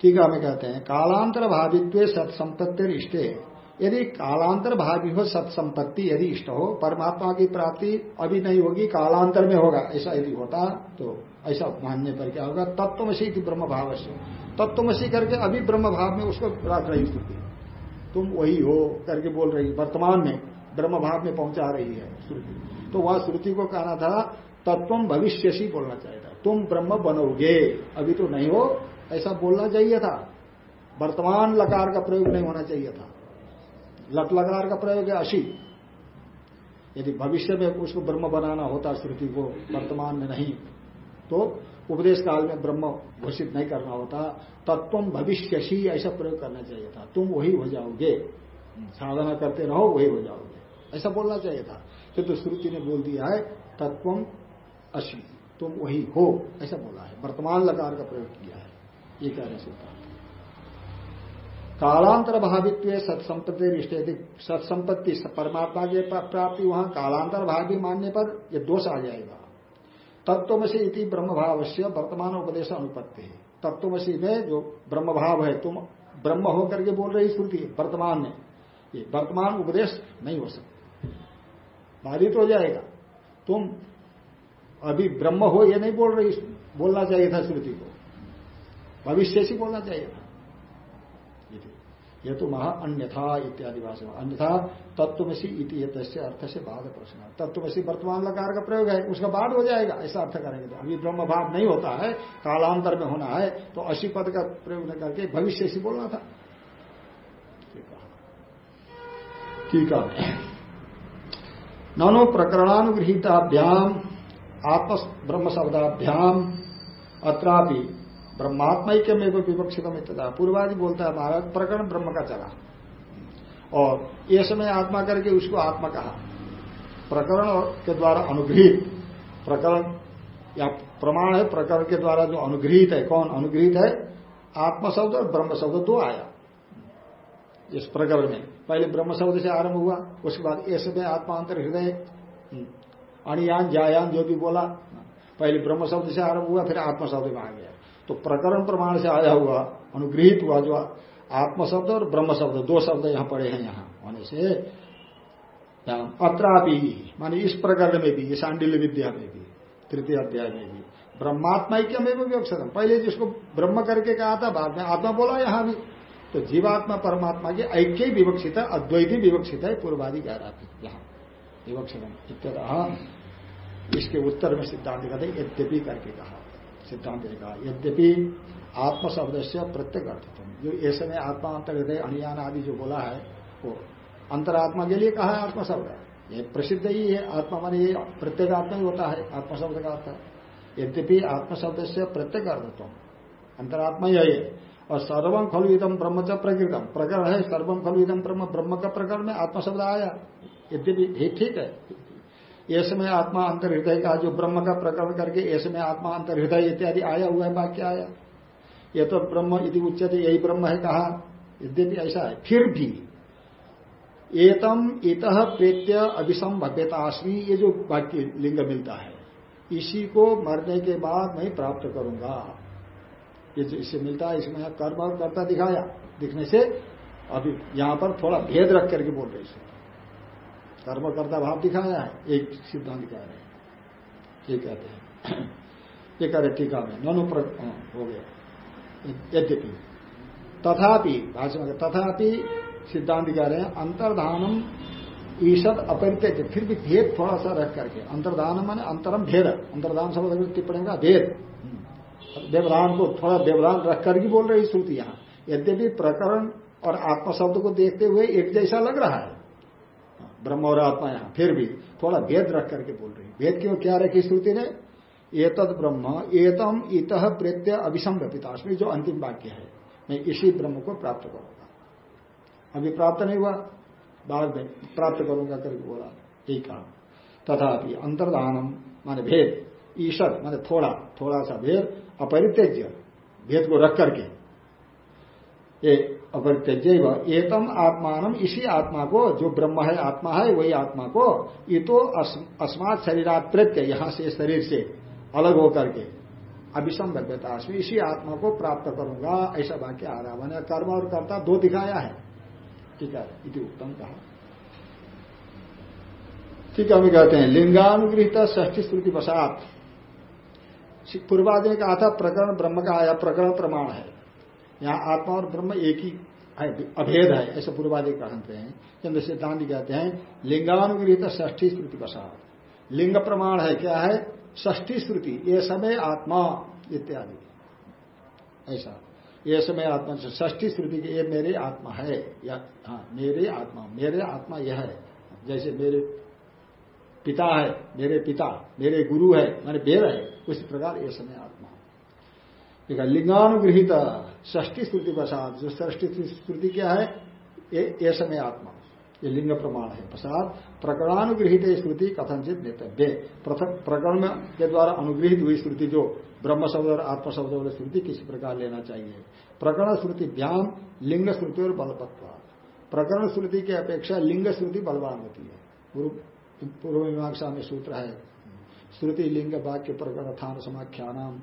Speaker 1: ठीक है, हमें कहते हैं कालांतर भावित्व सत्संपत्ति इष्टे यदि कालांतर भावी हो सत्संपत्ति, यदि इष्ट हो, परमात्मा की प्राप्ति अभी नहीं होगी, कालांतर में होगा। ऐसा यदि होता तो ऐसा मानने पर क्या होगा? तत्वमसी की ब्रह्म भाव से। तत्वमसी करके अभी ब्रह्म भाव में उसको रख रही श्रुति तुम वही हो करके बोल रही, वर्तमान में ब्रह्म भाव में पहुँचा रही है श्रुति। तो वह श्रुति को कहना था तत्व भविष्य ही बोलना चाहिए था। तुम ब्रह्म बनोगे, अभी तो नहीं हो, ऐसा बोलना चाहिए था। वर्तमान लकार का प्रयोग नहीं होना चाहिए था। लट लकार का प्रयोग है अशी यदि भविष्य में उसको ब्रह्म बनाना होता, श्रुति को वर्तमान में नहीं तो उपदेश काल में ब्रह्म घोषित नहीं करना होता। तत्व भविष्यशी ऐसा प्रयोग करना चाहिए था। तुम वही हो जाओगे। साधना करते रहो, वही हो जाओगे। ऐसा बोलना चाहिए था। फिर तो श्रुति ने बोल दिया है तत्व अशी तुम वही हो, ऐसा बोला है। वर्तमान लकार का प्रयोग किया है। ये कह रहे सिद्धांत कालांतर भावित्व सत्संपत्ति रिश्ते सत्संपत्ति परमात्मा की प्राप्ति वहाँ कालांतर भावी मानने पर यह दोष आ जाएगा। तत्वमसी इति ब्रह्म भाव से वर्तमान उपदेश अनुपत्ति। है तत्वमसी में जो ब्रह्म भाव है, तुम ब्रह्म होकर के बोल रही श्रुति वर्तमान में। ये वर्तमान उपदेश नहीं हो सकता। बाधित हो जाएगा। तुम अभी ब्रह्म हो ये नहीं बोल रही, बोलना चाहिए था श्रुति को। भविष्य से बोलना चाहिए था। ये तो महा अन्यथा इत्यादि भाषा। अन्यथा तत्वसी इति अर्थ से बाद प्रश्न तत्वसी वर्तमान लकार का प्रयोग है, उसका बाद हो जाएगा, ऐसा अर्थ करेंगे। तो अभी ब्रह्म भाव नहीं होता है, कालांतर में होना है तो अशी पद का प्रयोग न करके भविष्य से बोलना था। ठीक है। ननो प्रकरणानुगृहिताभ्याम आत्म ब्रह्म शब्दाभ्याम, अत्रापि ब्रह्मात्मा में विवक्षित मित्रता पूर्वादि बोलता है महाराज, प्रकरण ब्रह्म का चला। और ये समय आत्मा करके उसको आत्मा कहा। प्रकरण के द्वारा अनुग्रहित। प्रकरण, या प्रमाण है प्रकरण के द्वारा जो अनुग्रहित है। कौन अनुग्रहित है? आत्मा शब्द और ब्रह्म शब्द दो आया। इस प्रकरण में। पहले ब्रह्म शब्द से आरंभ हुआ, उसके बाद ऐसे में आत्मांतर हृदय। अणियान जायान जो भी बोला, पहले ब्रह्म शब्द से आरंभ हुआ, फिर आत्मा शब्द में आ गया। तो प्रकरण प्रमाण से आया हुआ, अनुग्रहित हुआ जो आत्म शब्द और ब्रह्म शब्द, दो शब्द यहाँ पड़े हैं यहाँ। होने से अत्रापि माने इस प्रकरण में भी, इस आंडिल्य विद्या में भी, तृतीय अध्याय में भी। ब्रह्मात्मा क्या में भी विवक्षित पहले जिसको ब्रह्म करके कहा था, बाद में आत्मा बोला यहाँ भी। तो जीवात्मा परमात्मा की ऐक्य विवक्षित है, अद्वैती विवक्षित है, पूर्वादि कह रहा था यहाँ। विवक्षित इसके उत्तर में सिद्धांत कहते यद्यपि करके कहा। सिद्धांत ने कहा यद्यपि आत्म शब्द से प्रत्येक अर्थित जो ऐसे में आत्मा अंतर हृदय अनियान आदि जो बोला है, वो अंतरात्मा के लिए कहा है आत्मा शब्द ये प्रसिद्ध ही है। आत्मा मान ये प्रत्येक आत्मा ही होता है आत्मा शब्द का अर्थ। यद्यपि आत्मा शब्द से प्रत्येक अर्थत्व अंतरात्मा ही है। और सर्वम खलु इदम ब्रह्म च प्रकृतम। प्रकरण है सर्वम खलु इदम ब्रह्म ब्रह्म का प्रकरण में आत्मा शब्द आया। यद्यपि ठीक है। ऐसे में आत्मा अंतर हृदय का जो ब्रह्म का प्रकरण करके ऐसे में आत्मा अंतर हृदय इत्यादि आया हुआ है, वाक्य आया। ये तो ब्रह्म यदि उच्चते यही ब्रह्म है कहा। यद्यपि ऐसा है, फिर भी एतम इत प्रेत्य अभिसम भव्यताश्मी ये जो वाक्य लिंग मिलता है, इसी को मरने के बाद मैं प्राप्त करूँगा। ये जो इससे मिलता है, इसमें कर्म और कर्ता दिखाया, दिखने से अभी यहाँ पर थोड़ा भेद रख करके बोल रहे इसे। कर्म कर्ता भाव दिखाया है एक सिद्धांत कह रहे हैं। ये कहते हैं। ये कह रहे टीका में ननु हाँ, हो गया। यद्यपि तथापि भाषण तथापि सिद्धांत कह रहे हैं अंतर्धानम ईशद अपरित्य फिर भी भेद थोड़ा सा रख करके अंतर्धान मैंने अंतरम भेद। अंतर्धान शब्द टिप्पणी का भेद। व्यवधान को थोड़ा व्यवधान रख करके बोल रही श्रुति यहाँ। यद्यपि प्रकरण और आत्मा शब्द को देखते हुए एक जैसा लग रहा है। ब्रह्म और आत्मा यहाँ, फिर भी थोड़ा भेद रख करके बोल रही भेद क्यों? क्या रखी श्रुति ने? एतद ब्रह्म, एतम इत प्रेत्य अभिसम पिताश्मी जो अंतिम वाक्य है, मैं इसी ब्रह्म को प्राप्त करूँगा। अभी प्राप्त नहीं हुआ? बाद में प्राप्त करूँगा करके बोला। यही कहा। तथापि अंतर्धानम, माने भेद ईश्वर माने थोड़ा थोड़ा सा भेद, अपरित्यज्य, भेद को रख करके। अपरित्यज्य एतम आत्मान, इसी आत्मा को, जो ब्रह्म है, आत्मा है, वही आत्मा को ये तो अस्मात शरीरात प्रत्यय, यहाँ से शरीर से, अलग होकर के। अभिसम भव्यता इसी आत्मा को प्राप्त करूँगा, ऐसा वाक्य आ रहा मैंने कर्म और कर्ता दो दिखाया है। ठीक है, इति उत्तम कहा। ठीक है, हम कहते हैं, लिंगानुगृहित ष्ठी स्तुति वसात पूर्वादि ने कहा था, प्रकरण ब्रह्म का आया, प्रकरण प्रमाण है। यहाँ आत्मा और ब्रह्म एक ही अभेद है, ऐसे पूर्वादि कहते हैं। किंतु सिद्धांत कहते हैं लिंगानुगृहित ष्ठी श्रुति प्रसाद लिंग प्रमाण है, क्या है? ष्ठी श्रुति, ये समय आत्मा इत्यादि। ऐसा। ये समय आत्मा ष्ठी श्रुति की, ये मेरे आत्मा है, या हाँ मेरे आत्मा मेरे आत्मा यह है। जैसे मेरे पिता है, मेरे पिता, मेरे गुरु है मेरे वेद है, उसी प्रकार ये समय आत्मा। लिंगानुगृहित ष्टी स्मृति प्रसाद। जो ष्टी स्मृति क्या है? ये समय आत्मा। ये लिंग प्रमाण है। प्रसाद, प्रकरणानुगृहित श्रुति कथनचित नेतव्य। प्रकरण के द्वारा अनुग्रहित हुई श्रुति जो ब्रह्म शब्द और आत्म शब्द वाली श्रुति किसी प्रकार लेना चाहिए? प्रकरण श्रुति ध्यान, लिंग श्रुति और बलपत्व प्रकरण श्रुति की अपेक्षा लिंग श्रुति बलवान होती है। पूर्व मीमांसा में सूत्र है। श्रुति लिंग, वाक्य, प्रकरण थान समाख्यानाम।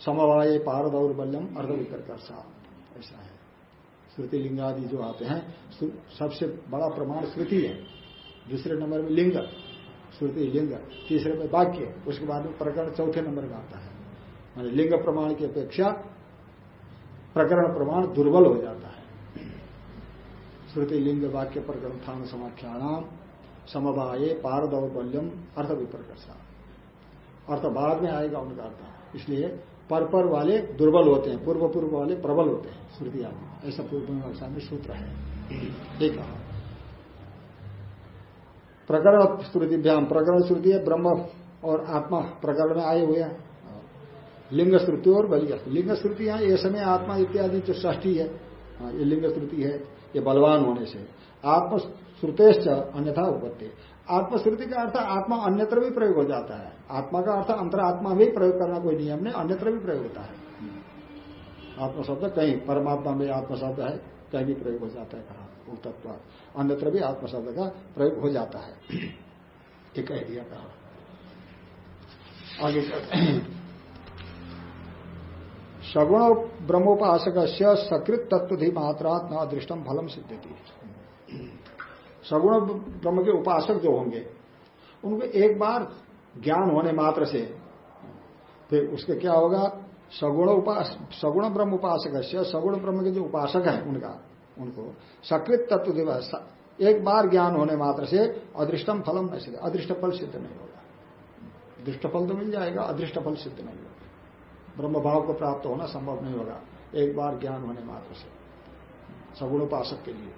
Speaker 1: समवाय पार दौर्बल्यम अर्ध विकर्षा ऐसा है। श्रुति लिंगादि जो आते हैं सबसे बड़ा प्रमाण श्रुति है। दूसरे नंबर में लिंग, श्रुति लिंग। तीसरे में वाक्य, उसके बाद में प्रकरण चौथे नंबर में आता है। मान लिंग प्रमाण की अपेक्षा प्रकरण प्रमाण दुर्बल हो जाता है। श्रुति लिंग वाक्य प्रकरण थान समाख्यानाम, समवाये पार दौर्बल्यम अर्थ विप्रकर्षा अर्थ बाद में आएगा उनका अर्थ। इसलिए पर पर वाले दुर्बल होते हैं पूर्व पूर्व वाले प्रबल होते हैं श्रुति आदि। ऐसा पूर्व में सूत्र है। ठीक है। प्रकरण श्रुति व्याम प्रकरण श्रुति है ब्रह्म और आत्मा प्रकरण में आए हुए हैं। लिंग श्रुति और बलिया। लिंग श्रुति है ये समय आत्मा इत्यादि जो ष्ठी है हाँ, ये लिंग श्रुति है ये बलवान होने से। आत्म श्रुतेश्च अन्यथा उपत्ति। आत्मश्रुति का अर्थ आत्मा अन्यत्र भी प्रयोग हो जाता है। आत्मा का अर्थ अंतर आत्मा में प्रयोग करना कोई नियम नहीं, अन्यत्र भी प्रयोग होता है। आत्मा शब्द कहीं, परमात्मा में आत्मा शब्द है, कहीं भी प्रयोग हो जाता है, कहा तत्व अन्यत्र भी आत्मा शब्द का प्रयोग हो जाता है। ये कह दिया कहा। आगे सगुण ब्रह्मोपासक सकृत तत्व मात्रात न अदृष्टम फलम सिद्धि सगुण ब्रह्म के उपासक जो होंगे, उनको एक बार ज्ञान होने मात्र से, फिर उसके क्या होगा? सगुण उपास, सगुण ब्रह्म उपासक सगुण ब्रह्म के जो उपासक है उनका, उनको। सकृत तत्व दिवस एक बार ज्ञान होने मात्र से अदृष्टम फलम न सिद्ध, अदृष्ट फल सिद्ध नहीं होगा। दृष्ट फल तो मिल जाएगा, अदृष्ट फल सिद्ध नहीं होगा। ब्रह्म भाव को प्राप्त होना संभव नहीं होगा, एक बार ज्ञान होने मात्र से, सगुण उपासक के लिए।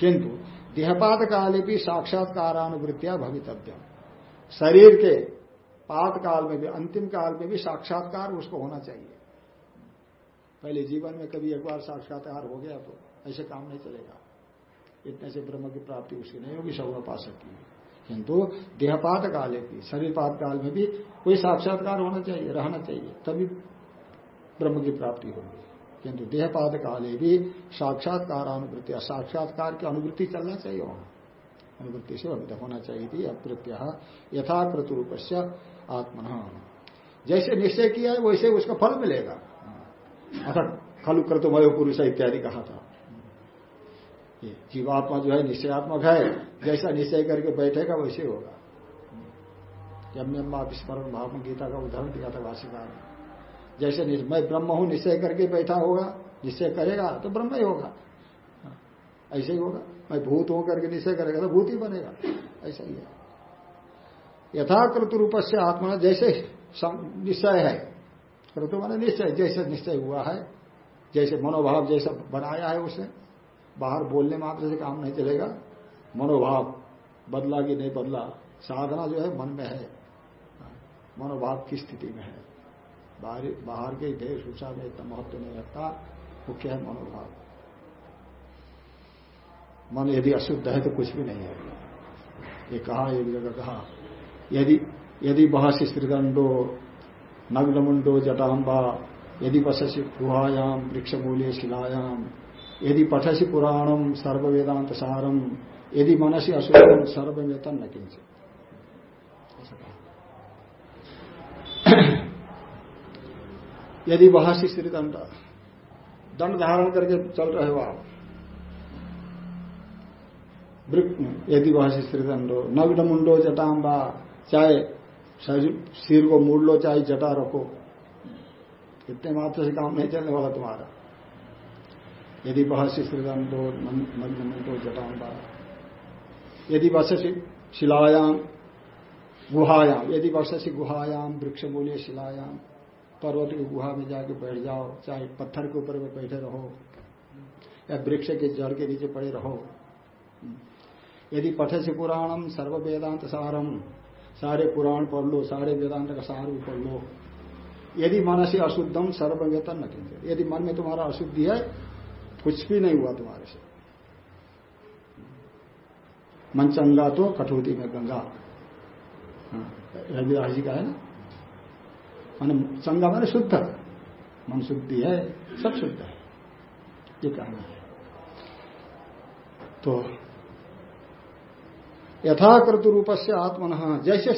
Speaker 1: किंतु देहपात काले भी साक्षात्कारानुवृत्तियाँ भवितव्य शरीर के पात काल में भी, अंतिम काल में भी साक्षात्कार उसको होना चाहिए। पहले जीवन में कभी एक बार साक्षात्कार हो गया तो ऐसे काम नहीं चलेगा। इतने से ब्रह्म की प्राप्ति उसकी नहीं होगी, सब पा सकती है किंतु देहपात काले की शरीर पात काल में भी कोई साक्षात्कार होना चाहिए, रहना चाहिए, तभी ब्रह्म की प्राप्ति होगी। किंतु देहपात काले भी साक्षात्कार अनुवृत्ति साक्षात्कार की अनुवृत्ति चलना चाहिए वहाँ। अनुवृत्ति से होना चाहिए थी अप्रत्य यथाकृत रूप से आत्मन। जैसे निश्चय किया है, वैसे उसका फल मिलेगा। अथा खलु क्रतुमय पुरुष इत्यादि कहा था। जीवात्मा जो है, निश्चयात्मक है। जैसा निश्चय करके बैठेगा, वैसे होगा। यम यम स्मरण भाव गीता का उदाहरण दिया था भाषिकार जैसे मैं ब्रह्म हूँ, निश्चय करके बैठा होगा, निश्चय करेगा तो ब्रह्म ही होगा। ऐसे ही होगा। मैं भूत हूँ करके निश्चय करेगा तो भूत ही बनेगा। ऐसा ही है। यथाकृत रूप से आत्मा जैसे निश्चय है। क्रतु माने निश्चय, जैसे निश्चय हुआ है, जैसे मनोभाव जैसा बनाया है उसने बाहर बोलने मात्र से काम नहीं चलेगा। मनोभाव बदला कि नहीं बदला, साधना जो है मन में है, मनोभाव की स्थिति में है। बाहर के वेशभूषा में इतना महत्व नहीं रखता मुख्य है मनोभाव? मन यदि अशुद्ध है तो कुछ भी नहीं है। ये कहा एक जगह कहा। यदि यदि बहसी श्रीदंडो नग्नमुंडो जटाम्बा, यदि बससी गुहायाम वृक्षमूल्य शिलायाम यदि पठसी पुराणम सर्व वेदांत सारम यदि मनसी अशुद्धम सर्ववेतन न किंचित यदि वह श्री दंड दंड धारण करके चल रहे हो आप यदि वह श्री दंडो नग्न मुंडो जटाम्बा चाहे सिर को मूड लो, चाहे जटा रखो, इतने मात्र से काम नहीं चलने वाला तुम्हारा। यदि वह श्रीदंडो नग्न मुंडो जटाम्बा यदि वस शिलायाम, गुहायाम, यदि वर्षसी गुहायाम, वृक्ष मूल्य शिलायाम पर्वत की गुहा में जाके बैठ जाओ चाहे पत्थर के ऊपर में बैठे रहो या वृक्ष के जड़ के नीचे पड़े रहो। यदि पठे से पुराणम सर्व वेदांत सारम सारे पुराण पढ़ लो सारे वेदांत का सार भी पढ़ लो। यदि मन से अशुद्धम सर्ववेतन न यदि मन में तुम्हारा अशुद्धि है कुछ भी नहीं हुआ तुम्हारे से। मन चंगा तो कठोती में गंगा। हाँ, रविदास जी का है ना? मान चंगा माने शुद्ध। मन शुद्धि है, सब शुद्ध है। ये कहना है। तो यथाकृत रूप से आत्मन, जैसे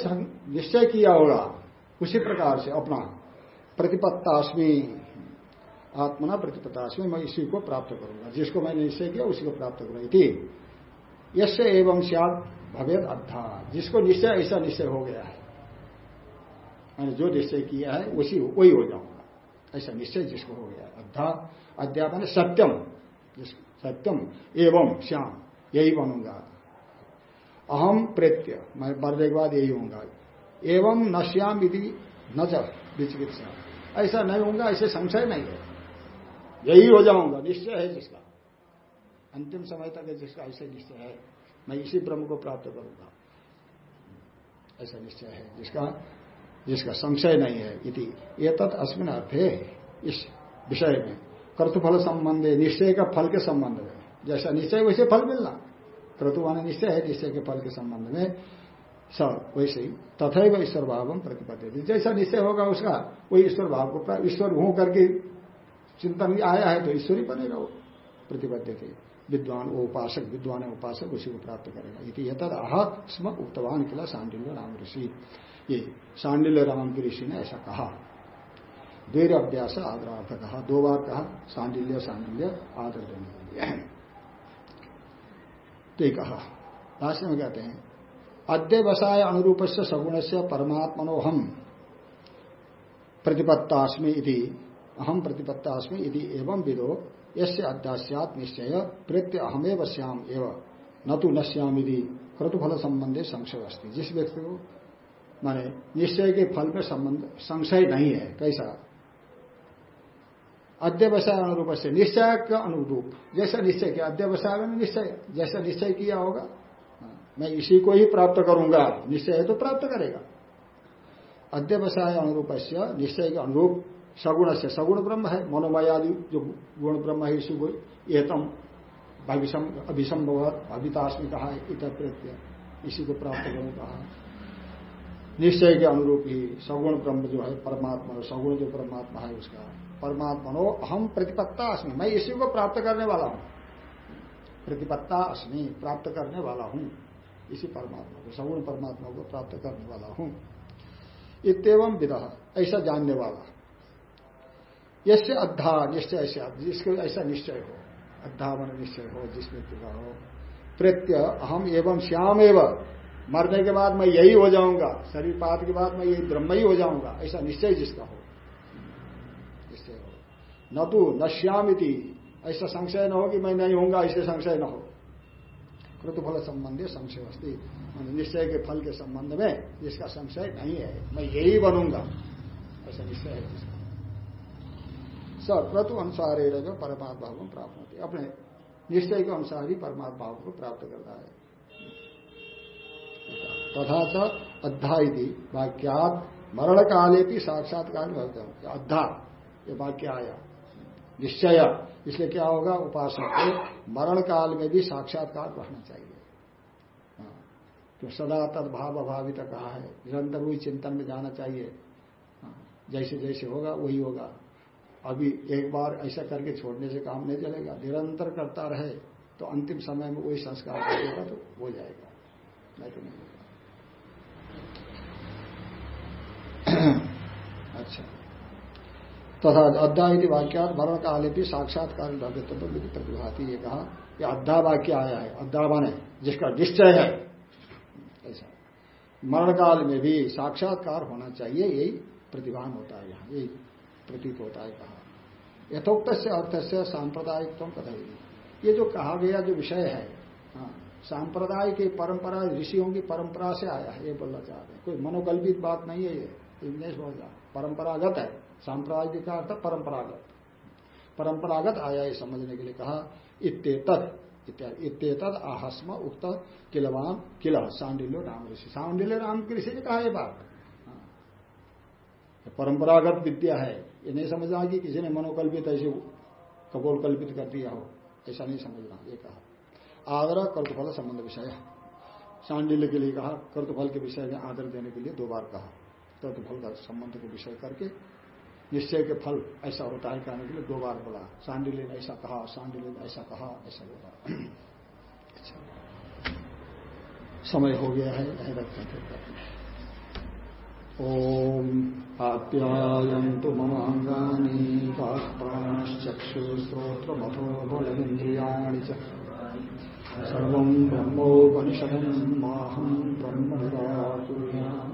Speaker 1: निश्चय किया होगा, उसी प्रकार से अपना प्रतिपत्ताश्मी आत्मना प्रतिपत्ताश्मी मैं इसी को प्राप्त करूँगा। जिसको मैंने निश्चय किया, उसी को प्राप्त करूँगा। थी यश एवं सियाद भवेद अद्धा जिसको निश्चय, ऐसा निश्चय हो गया है। मैंने जो निश्चय किया है, उसी वही हो जाऊँगा। ऐसा निश्चय जिसको हो गया। अद्धा अध्यापन सत्यम सत्यम एवं श्याम, यही बनूँगा। अहम प्रेत्य मैं मरने के बाद यही होऊँगा। एवं न श्याम यदि न विचिकित्सा। ऐसा नहीं होगा ऐसे संशय नहीं है। यही हो जाऊँगा, निश्चय है जिसका। अंतिम समय तक जिसका ऐसे निश्चय है। मैं इसी ब्रह्म को प्राप्त करूँगा। ऐसा निश्चय है जिसका जिसका संशय नहीं है इति। ये तत् अस्मिन अर्थ इस विषय में। कर्तुफल संबंध, निश्चय का फल के संबंध में। जैसा निश्चय, वैसे फल मिलना। क्रतु माने निश्चय है, निश्चय के फल के संबंध में। सब वैसे ही। तथा ईश्वर भाव हम प्रतिपद्य जैसा निश्चय होगा उसका, वही ईश्वर भाव को ईश्वर हो करके चिंतन आया है तो ईश्वर ही बनेगा वो प्रतिपद्य थे विद्वान वो उपासक, विद्वान उपासक उसी को प्राप्त करेगा। यदि यद आह स्म उक्तवान किला सांडिल्य राम ऋषि ये सांडिल्य राम की ऋषि ने ऐसा कहा। देर अभ्यास आदरार्थ कहा, दो बार कहा सांडिल्य सांडिल्य आदर देने के लिए। तो कहा। भाष्य में कहते हैं, अद्यवसाय अनुरूप से सगुण से परमात्मनो हम प्रतिपत्तास्मी अहम प्रतिपत्तास्मी एवं विदो यसे अध्यास्यात निश्चय, प्रत्य अहमेव श्याम एवं, न तो न श्याम यदि क्रतुफल संबंधी संशय अस्थित जिस व्यक्ति को माने निश्चय के फल में संबंध संशय नहीं है कैसा? अध्यवसाय अनुरूप से निश्चय का अनुरूप। जैसा निश्चय किया अध्यवसाय में निश्चय जैसा निश्चय किया होगा हाँ, मैं इसी को ही प्राप्त करूँगा। निश्चय है तो प्राप्त करेगा। अध्यवसाय अनुरूप से निश्चय के अनुरूप सगुण से सगुण ब्रह्म है मनोमयादि जो गुण ब्रह्म है इसी को एतम अभिसंभव अभिताश्मी कहा है इत इसी को प्राप्त करूँ कहा निश्चय के अनुरूप ही सगुण ब्रह्म जो है, परमात्मा, सगुण जो परमात्मा है उसका। परमात्मा नो अहम प्रतिपत्ता अस्मि। मैं इसी को प्राप्त करने वाला हूँ। प्रतिपत्ता अस्मि, प्राप्त करने वाला हूँ। इसी परमात्मा को, सगुण परमात्मा को प्राप्त करने वाला हूँ। इतम विदा, ऐसा जानने वाला। यसे अद्धा निश्चय से जिसके ऐसा निश्चय हो अद्धा मन निश्चय हो, जिसमें हो। प्रत्यय अहम एवं श्याम एवं। मरने के बाद मैं यही हो जाऊँगा शरीर पात के बाद मैं यही ब्रह्म ही हो जाऊँगा, ऐसा निश्चय जिसका हो। निश्चय हो। न तो नश्यामिति ऐसा संशय न हो कि मैं नहीं होऊँगा, ऐसे संशय न हो। कृतफल संबंधी संशय अस्थि निश्चय के फल के संबंध में जिसका संशय नहीं है, मैं यही बनूँगा। ऐसा निश्चय है जिसका। सब क्रतु अनुसार परमात्मा को प्राप्त होती अपने निश्चय के अनुसार ही परमात्मा को प्राप्त करता है। तथा च अद्धा वाक्यात मरण काले भी साक्षात्कार अद्धा ये वाक्य आया निश्चय इसलिए क्या होगा? उपासना को मरण काल में भी साक्षात्कार रहना चाहिए। हाँ, तो सदा तदभाव अभावित कहा है। निरंतर वही चिंतन में जाना चाहिए। हाँ, जैसे जैसे होगा वही होगा। अभी एक बार ऐसा करके छोड़ने से काम नहीं चलेगा। निरंतर करता रहे तो अंतिम समय में वही संस्कार करेगा तो हो जाएगा। नहीं तो नहीं अच्छा। तथा अद्धा यदि वाक्यात मरण काले भी साक्षात्कार विधि प्रतिभाती ये कहा कि अद्धा वाक्य आया है अद्धा बने जिसका निश्चय है। ऐसा। मरण काल में भी साक्षात्कार होना चाहिए यही प्रतिभान होता है यहाँ यही प्रतीत होता है कहा। यथोक्त से अर्थ से सांप्रदायिक कथाई ये जो कहा गया जो विषय है हाँ, सांप्रदायिक परंपरा ऋषियों की परंपरा से आया है ये बोलना चाहते हैं। कोई मनोकल्पित बात नहीं है ये। इंग्लिश बोल परंपरागत है। सांप्रदायिक का अर्थ परंपरागत। परंपरागत आया ये समझने के लिए कहा, इत्येतत। इत्यादि। आहस्म उक्त किलवाम किल। सांडिल्यो राम ऋषि। सांडिल्य राम ऋषि ने कहा ये बात। हाँ। परंपरागत विद्या है। ये नहीं समझना कि किसी ने मनोकल्पित ऐसे कपोल कल्पित कर दिया हो। ऐसा नहीं समझना, ये कहा। आदर कर्तफल संबंध विषय। सांडिल्य के लिए कहा, कर्तफल के विषय में आदर देने के लिए दो बार कहा। फल का संबंध को विषय करके निश्चय के फल ऐसा होता है कहने के लिए दो बार बोला सांडिल ने ऐसा कहा सांडिल ने ऐसा कहा, ऐसा बोला। अच्छा। समय हो गया है, यह रखते थे ओम आप्यायन्तु ममाङ्गानि वाक्प्राणश्चक्षुश्रोत्रमथो बलमिन्द्रियाणि च। सर्वम् ब्रह्मोपनिषदम् माहम् ब्रह्म निराकुर्याम्